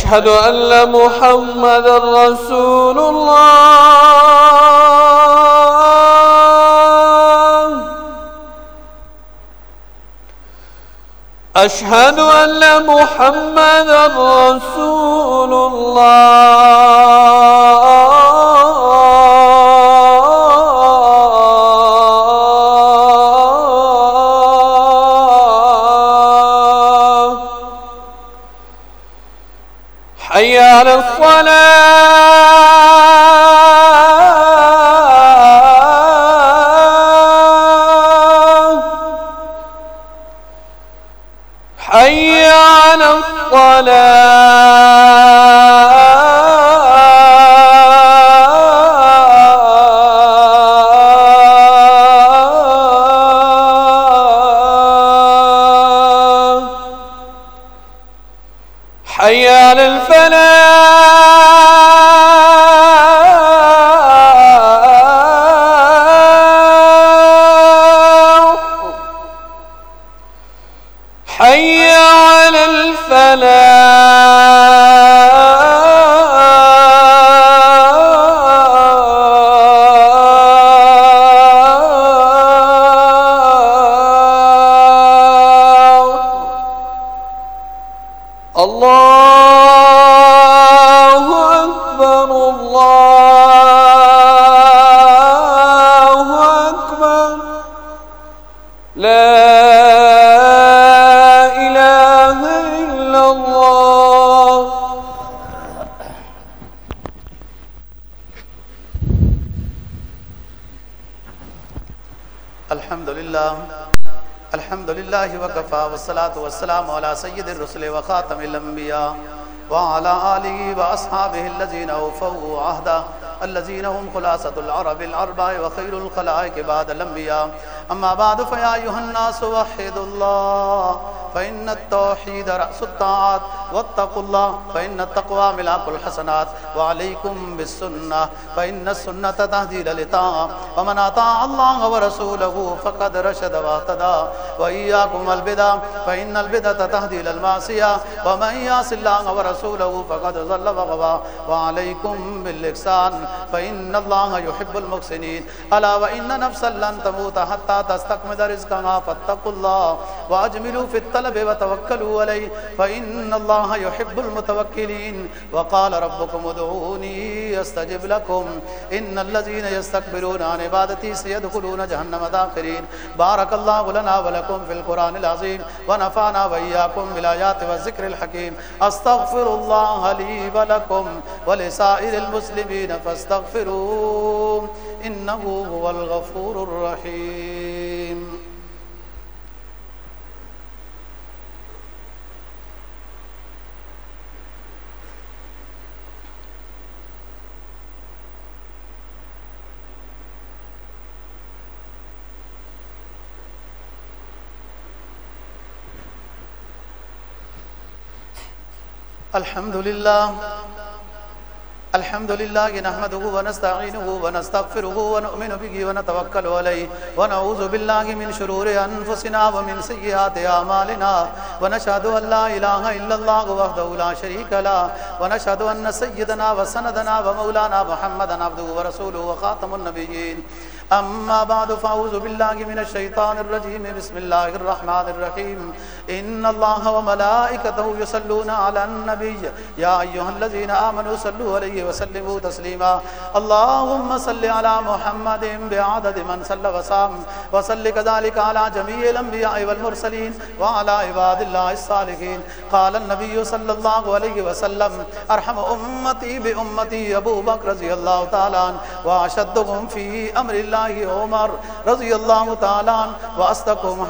أشهد أن محمد رسول الله. أشهد أن محمد رسول الله. حي الصلاة. حي على الصلاة. وکفا والصلاة والسلام على سید الرسل وخاتم الانبیاء وعلى آله وأصحابه الذين أوفوا عهدا الذين هم خلاصة العرب العرباء وخير الخلائق بعد الأنبياء. أما بعد، فيا أيها الناس وحد الله، فإن التوحيد رأس الطاعات. واتقوا الله فإن التقوى ملاك الحسنات وعليكم بالسنة فإن السنة تهدي للطاعة ومن أطاع الله ورسوله فقد رشد واهتدى وإياكم البدع فإن البدعة تهدي للمعصية ومن يعص الله ورسوله فقد ضل وغوى وعليكم بالإحسان فإن الله يحب المحسنين ألا وإن نفسا لن تموت حتى تستكمل رزقها فاتقوا الله وأجملوا في الطلب وتوكلوا عليه فإن الله اللہ يحب المتوكلين وقال ربكم ادعوني أستجب لكم إن الذين يستكبرون عن عبادتي سيدخلون جهنم داخرين. بارك الله لنا ولكم في القرآن العظيم ونفعنا وإياكم بالآيات والذكر الحكيم. أستغفر الله لي ولكم ولسائر المسلمين فاستغفروه إنه هو الغفور الرحيم. الحمد لله الحمد لله نحمده ونستعينه ونستغفره ونؤمن به ونتوكل عليه ونعوذ بالله من شرور أنفسنا ومن سيئات أعمالنا ونشهد أن لا إله إلا الله وحده لا شريك له ونشهد أن سيدنا وسندنا ومولانا محمدا عبده ورسوله وخاتم النبيين أما بعد، فأعوذ بالله من الشيطان الرجيم. بسم الله الرحمن الرحيم. إن الله وملائكته يصلون على النبي. يا أيها الذين آمنوا صلوا عليه وسلموا تسليما. اللهم صل على محمد بعدد من صلى وسام وصل كذلك على جميع الأنبياء والمرسلين وعلى عباد الله الصالحين. قال النبي صلى الله عليه وسلم أرحم أمتي بأمتي أبو بكر رضي الله تعالى وأشدهم في أمر الله عمر رضی اللہ تعالیٰ عنه وأصدقهم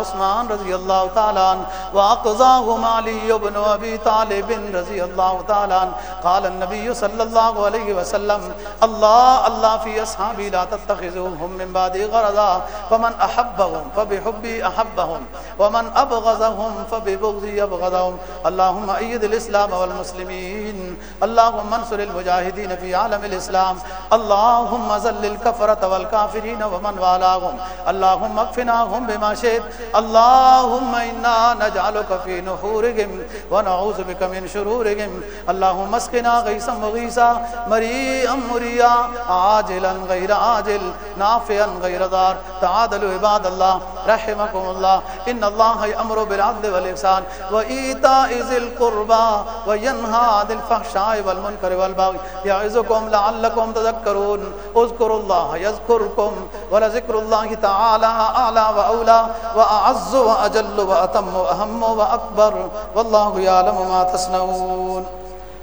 عثمان رضی اللہ تعالیٰ عنه وأقضاهم علي بن أبي طالب رضي الله تعالى عنه. قال النبي صلى الله عليه وسلم، الله الله في أصحابي لا تتخذوهم من بعد غرضا. ومن أحبهم فبحبي أحبهم. ومن أبغضهم فببغضي أبغضهم. اللهم أيد الإسلام والمسلمين. اللهم انصر المجاهدين في عالم الإسلام. اللهم ذل الكفرة والكافرين ومن والاهم. اللهم اكفناهم بما شئت. اللهم انا إنا نجعلك في نحورهم ونعوذ بك من شرورهم. اللهم اسقنا غيثا مغيثا، مريئا مريا عاجلا غير عاجل، نافعا غير ضار. تعادلوا عباد الله، رحمكم الله. إن الله يأمر بالعدل والإحسان، وإيتاء ذي القربى، وينهى عن الفحشاء والمنكر والبغي. يعظكم لعلكم تذكرون. اذكروا الله يذكركم، ولذكر الله تعالى أعلى وأولى، وأعز وأجل وأتم وأهم وأكبر والله يعلم ما تصنعون۔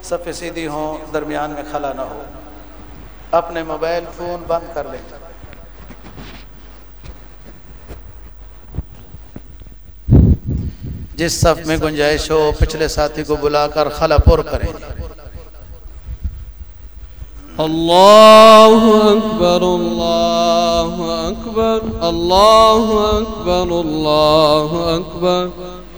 صف سیدھی ہوں، درمیان میں خلا نہ ہو۔ اپنے موبائل فون بند کر لیں۔ جس صف میں گنجائش ہو، پچھلے ساتھی کو بلا کر خلا پور کریں۔ الله أكبر الله أكبر الله أكبر الله أكبر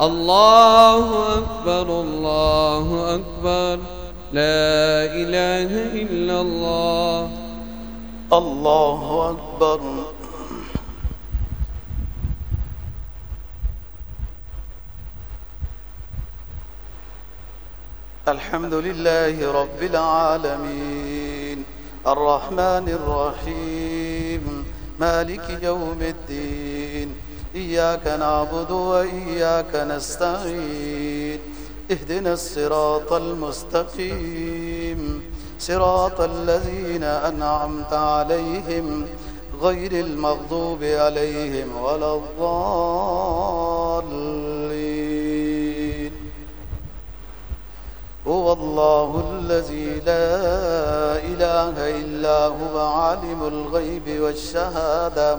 الله أكبر الله أكبر لا إله إلا الله الله أكبر الحمد لله رب العالمين الرحمن الرحيم مالك يوم الدين إياك نعبد وإياك نستعين اهدنا الصراط المستقيم صراط الذين أنعمت عليهم غير المغضوب عليهم ولا الضالين. هو الله الذي لا إله إلا هو، عالم الغيب والشهادة.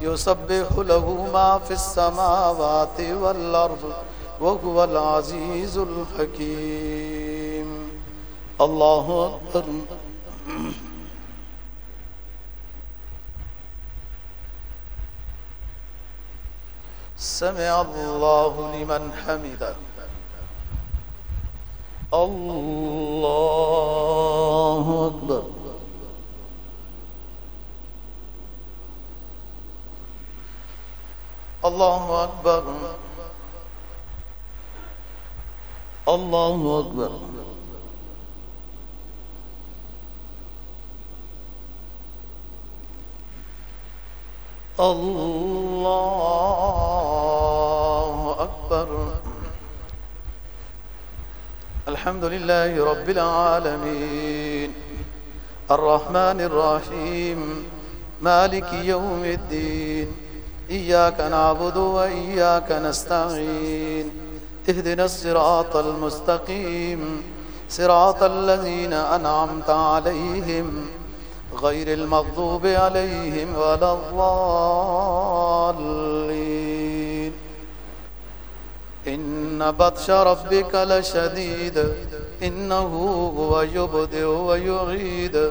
يسبح له ما في السماوات والأرض وهو العزيز الحكيم. الله أكبر. سمع الله لمن حمده. الله أكبر. الله أكبر الله أكبر الله أكبر الحمد لله رب العالمين الرحمن الرحيم مالك يوم الدين إياك نعبد وإياك نستعين اهدنا الصراط المستقيم صراط الذين أنعمت عليهم غير المغضوب عليهم ولا الضالين إن بطش ربك لشديد إنه هو يبدئ ويعيد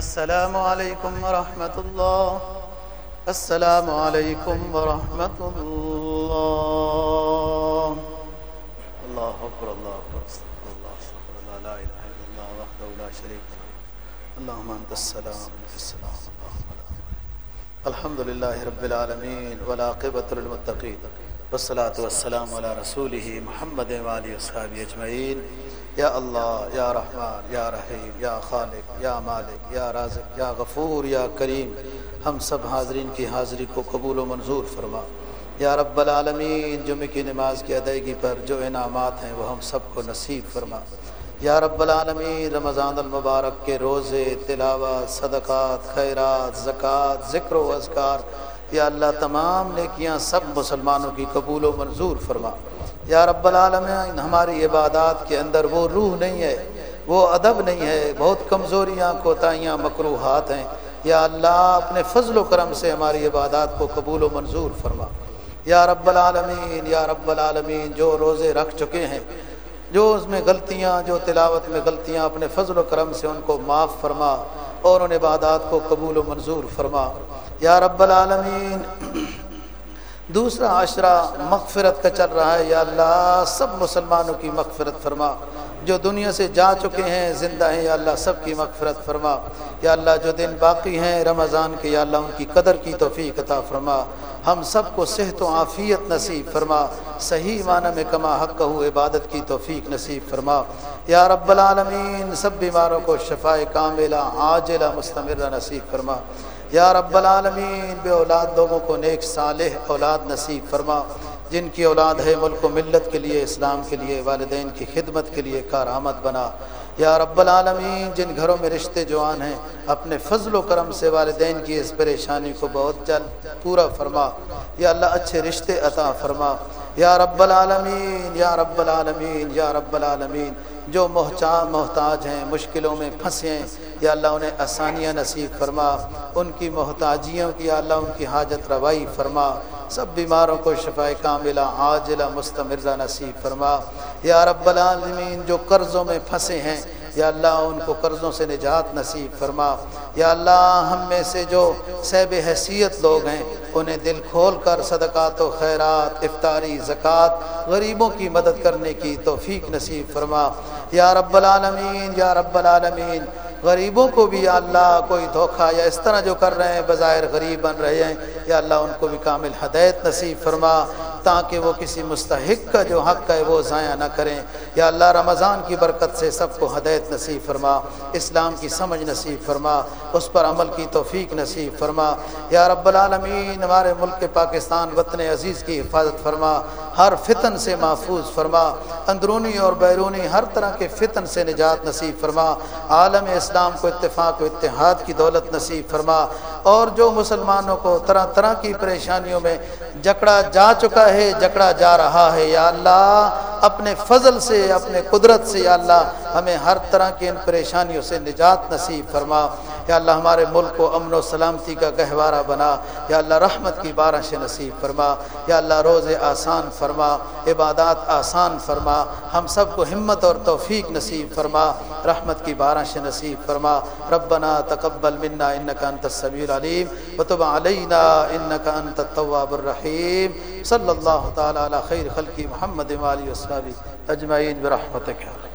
السلام عليكم ورحمة الله. السلام عليكم ورحمة الله. الله اکبر اللہ اکبر استغفر اللہ استغفر اللہ لا الہ الا اللہ وحدہ لا شریک له. اللهم انت السلام السلام اللهم الحمد لله رب العالمين والعاقبۃ للمتقین والصلاة والسلام على رسوله محمد وآله وصحبه اجمعین یا اللہ، یا رحمان، یا رحیم، یا خالق، یا مالک، یا رازق، یا غفور، یا کریم، ہم سب حاضرین کی حاضری کو قبول و منظور فرما۔ یا رب العالمین جمعہ کی نماز کی ادائیگی پر جو انعامات ہیں، وہ ہم سب کو نصیب فرما۔ یا رب العالمین، رمضان المبارک کے روزے، تلاوت، صدقات، خیرات زکوٰۃ ذکر و اذکار، یا اللہ تمام نیکیاں سب مسلمانوں کی قبول و منظور فرما۔ یا رب العالمین، ہماری عبادات کے اندر وہ روح نہیں ہے، وہ ادب نہیں ہے، بہت کمزوریاں کوتاہیاں مقروحات ہیں۔ یا اللہ، اپنے فضل و کرم سے ہماری عبادات کو قبول و منظور فرما۔ یا رب العالمین، یا رب العالمین، جو روزے رکھ چکے ہیں، جو اس میں غلطیاں، جو تلاوت میں غلطیاں، اپنے فضل و کرم سے ان کو معاف فرما اور ان عبادات کو قبول و منظور فرما۔ یا رب العالمین دوسرا عشرہ مغفرت کا چل رہا ہے، یا اللہ، سب مسلمانوں کی مغفرت فرما۔ جو دنیا سے جا چکے ہیں، زندہ ہیں، یا اللہ، سب کی مغفرت فرما۔ یا اللہ، جو دن باقی ہیں، رمضان کے، یا اللہ، ان کی قدر کی توفیق عطا فرما۔ ہم سب کو صحت و عافیت نصیب فرما۔ صحیح معنی میں کما حق کہ عبادت کی توفیق نصیب فرما۔ یا رب العالمین، سب بیماروں کو شفاء کاملہ، عاجلہ، مستمرہ نصیب فرما۔ یا رب العالمین، بے اولاد لوگوں کو نیک صالح اولاد نصیب فرما، جن کی اولاد ہے ملک و ملت کے لیے، اسلام کے لیے، والدین کی خدمت کے لیے کارآمد بنا۔ یا رب العالمین، جن گھروں میں رشتے جوان ہیں، اپنے فضل و کرم سے والدین کی اس پریشانی کو بہت جلد پورا فرما۔ یا اللہ، اچھے رشتے عطا فرما۔ یا رب العالمین، یا رب العالمین، یا رب العالمین جو محتاج محتاج ہیں، مشکلوں میں پھنسے ہیں، یا اللہ انہیں آسانیاں نصیب فرما۔ ان کی محتاجیوں کی، یا اللہ ان کی حاجت روائی فرما۔ سب بیماروں کو شفاء کاملہ، عاجلہ، مستمرہ نصیب فرما۔ یا رب العالمین، جو قرضوں میں پھنسے ہیں یا اللہ ان کو قرضوں سے نجات نصیب فرما۔ یا اللہ ہم میں سے جو سیب حیثیت لوگ ہیں، انہیں دل کھول کر صدقات و خیرات، افطاری، زکوٰۃ، غریبوں کی مدد کرنے کی توفیق نصیب فرما۔ یا رب العالمین، یا رب العالمین غریبوں کو بھی یا اللہ کوئی دھوکہ یا اس طرح جو کر رہے ہیں، بظاہر غریب بن رہے ہیں، یا اللہ ان کو بھی کامل ہدایت نصیب فرما تاکہ وہ کسی مستحق کا جو حق ہے وہ ضائع نہ کریں۔ یا اللہ رمضان کی برکت سے سب کو ہدایت نصیب فرما، اسلام کی سمجھ نصیب فرما، اس پر عمل کی توفیق نصیب فرما۔ یا رب العالمین، ہمارے ملک پاکستان، وطن عزیز کی حفاظت فرما، ہر فتن سے محفوظ فرما۔ اندرونی اور بیرونی ہر طرح کے فتن سے نجات نصیب فرما۔ عالم اسلام کو اتفاق و اتحاد کی دولت نصیب فرما اور جو مسلمانوں کو طرح طرح کی پریشانیوں میں جکڑا جا چکا ہے، جکڑا جا رہا ہے۔ یا اللہ، اپنے فضل سے، اپنے قدرت سے یا اللہ، ہمیں ہر طرح کی ان پریشانیوں سے نجات نصیب فرما۔ یا اللہ، ہمارے ملک کو امن و سلامتی کا گہوارہ بنا۔ یا اللہ، رحمت کی بارش نصیب فرما۔ یا اللہ، روز آسان فرما۔ عبادات آسان فرما۔ ہم سب کو ہمت اور توفیق نصیب فرما۔ رحمت کی بارش نصیب نصیب فرما، ربنا تقبل منا انك انت السميع العليم وتب علينا انك انت التواب الرحيم صلى الله تعالى على خير خلق محمد وعلى اله وصحبه اجمعين برحمتك يا رب.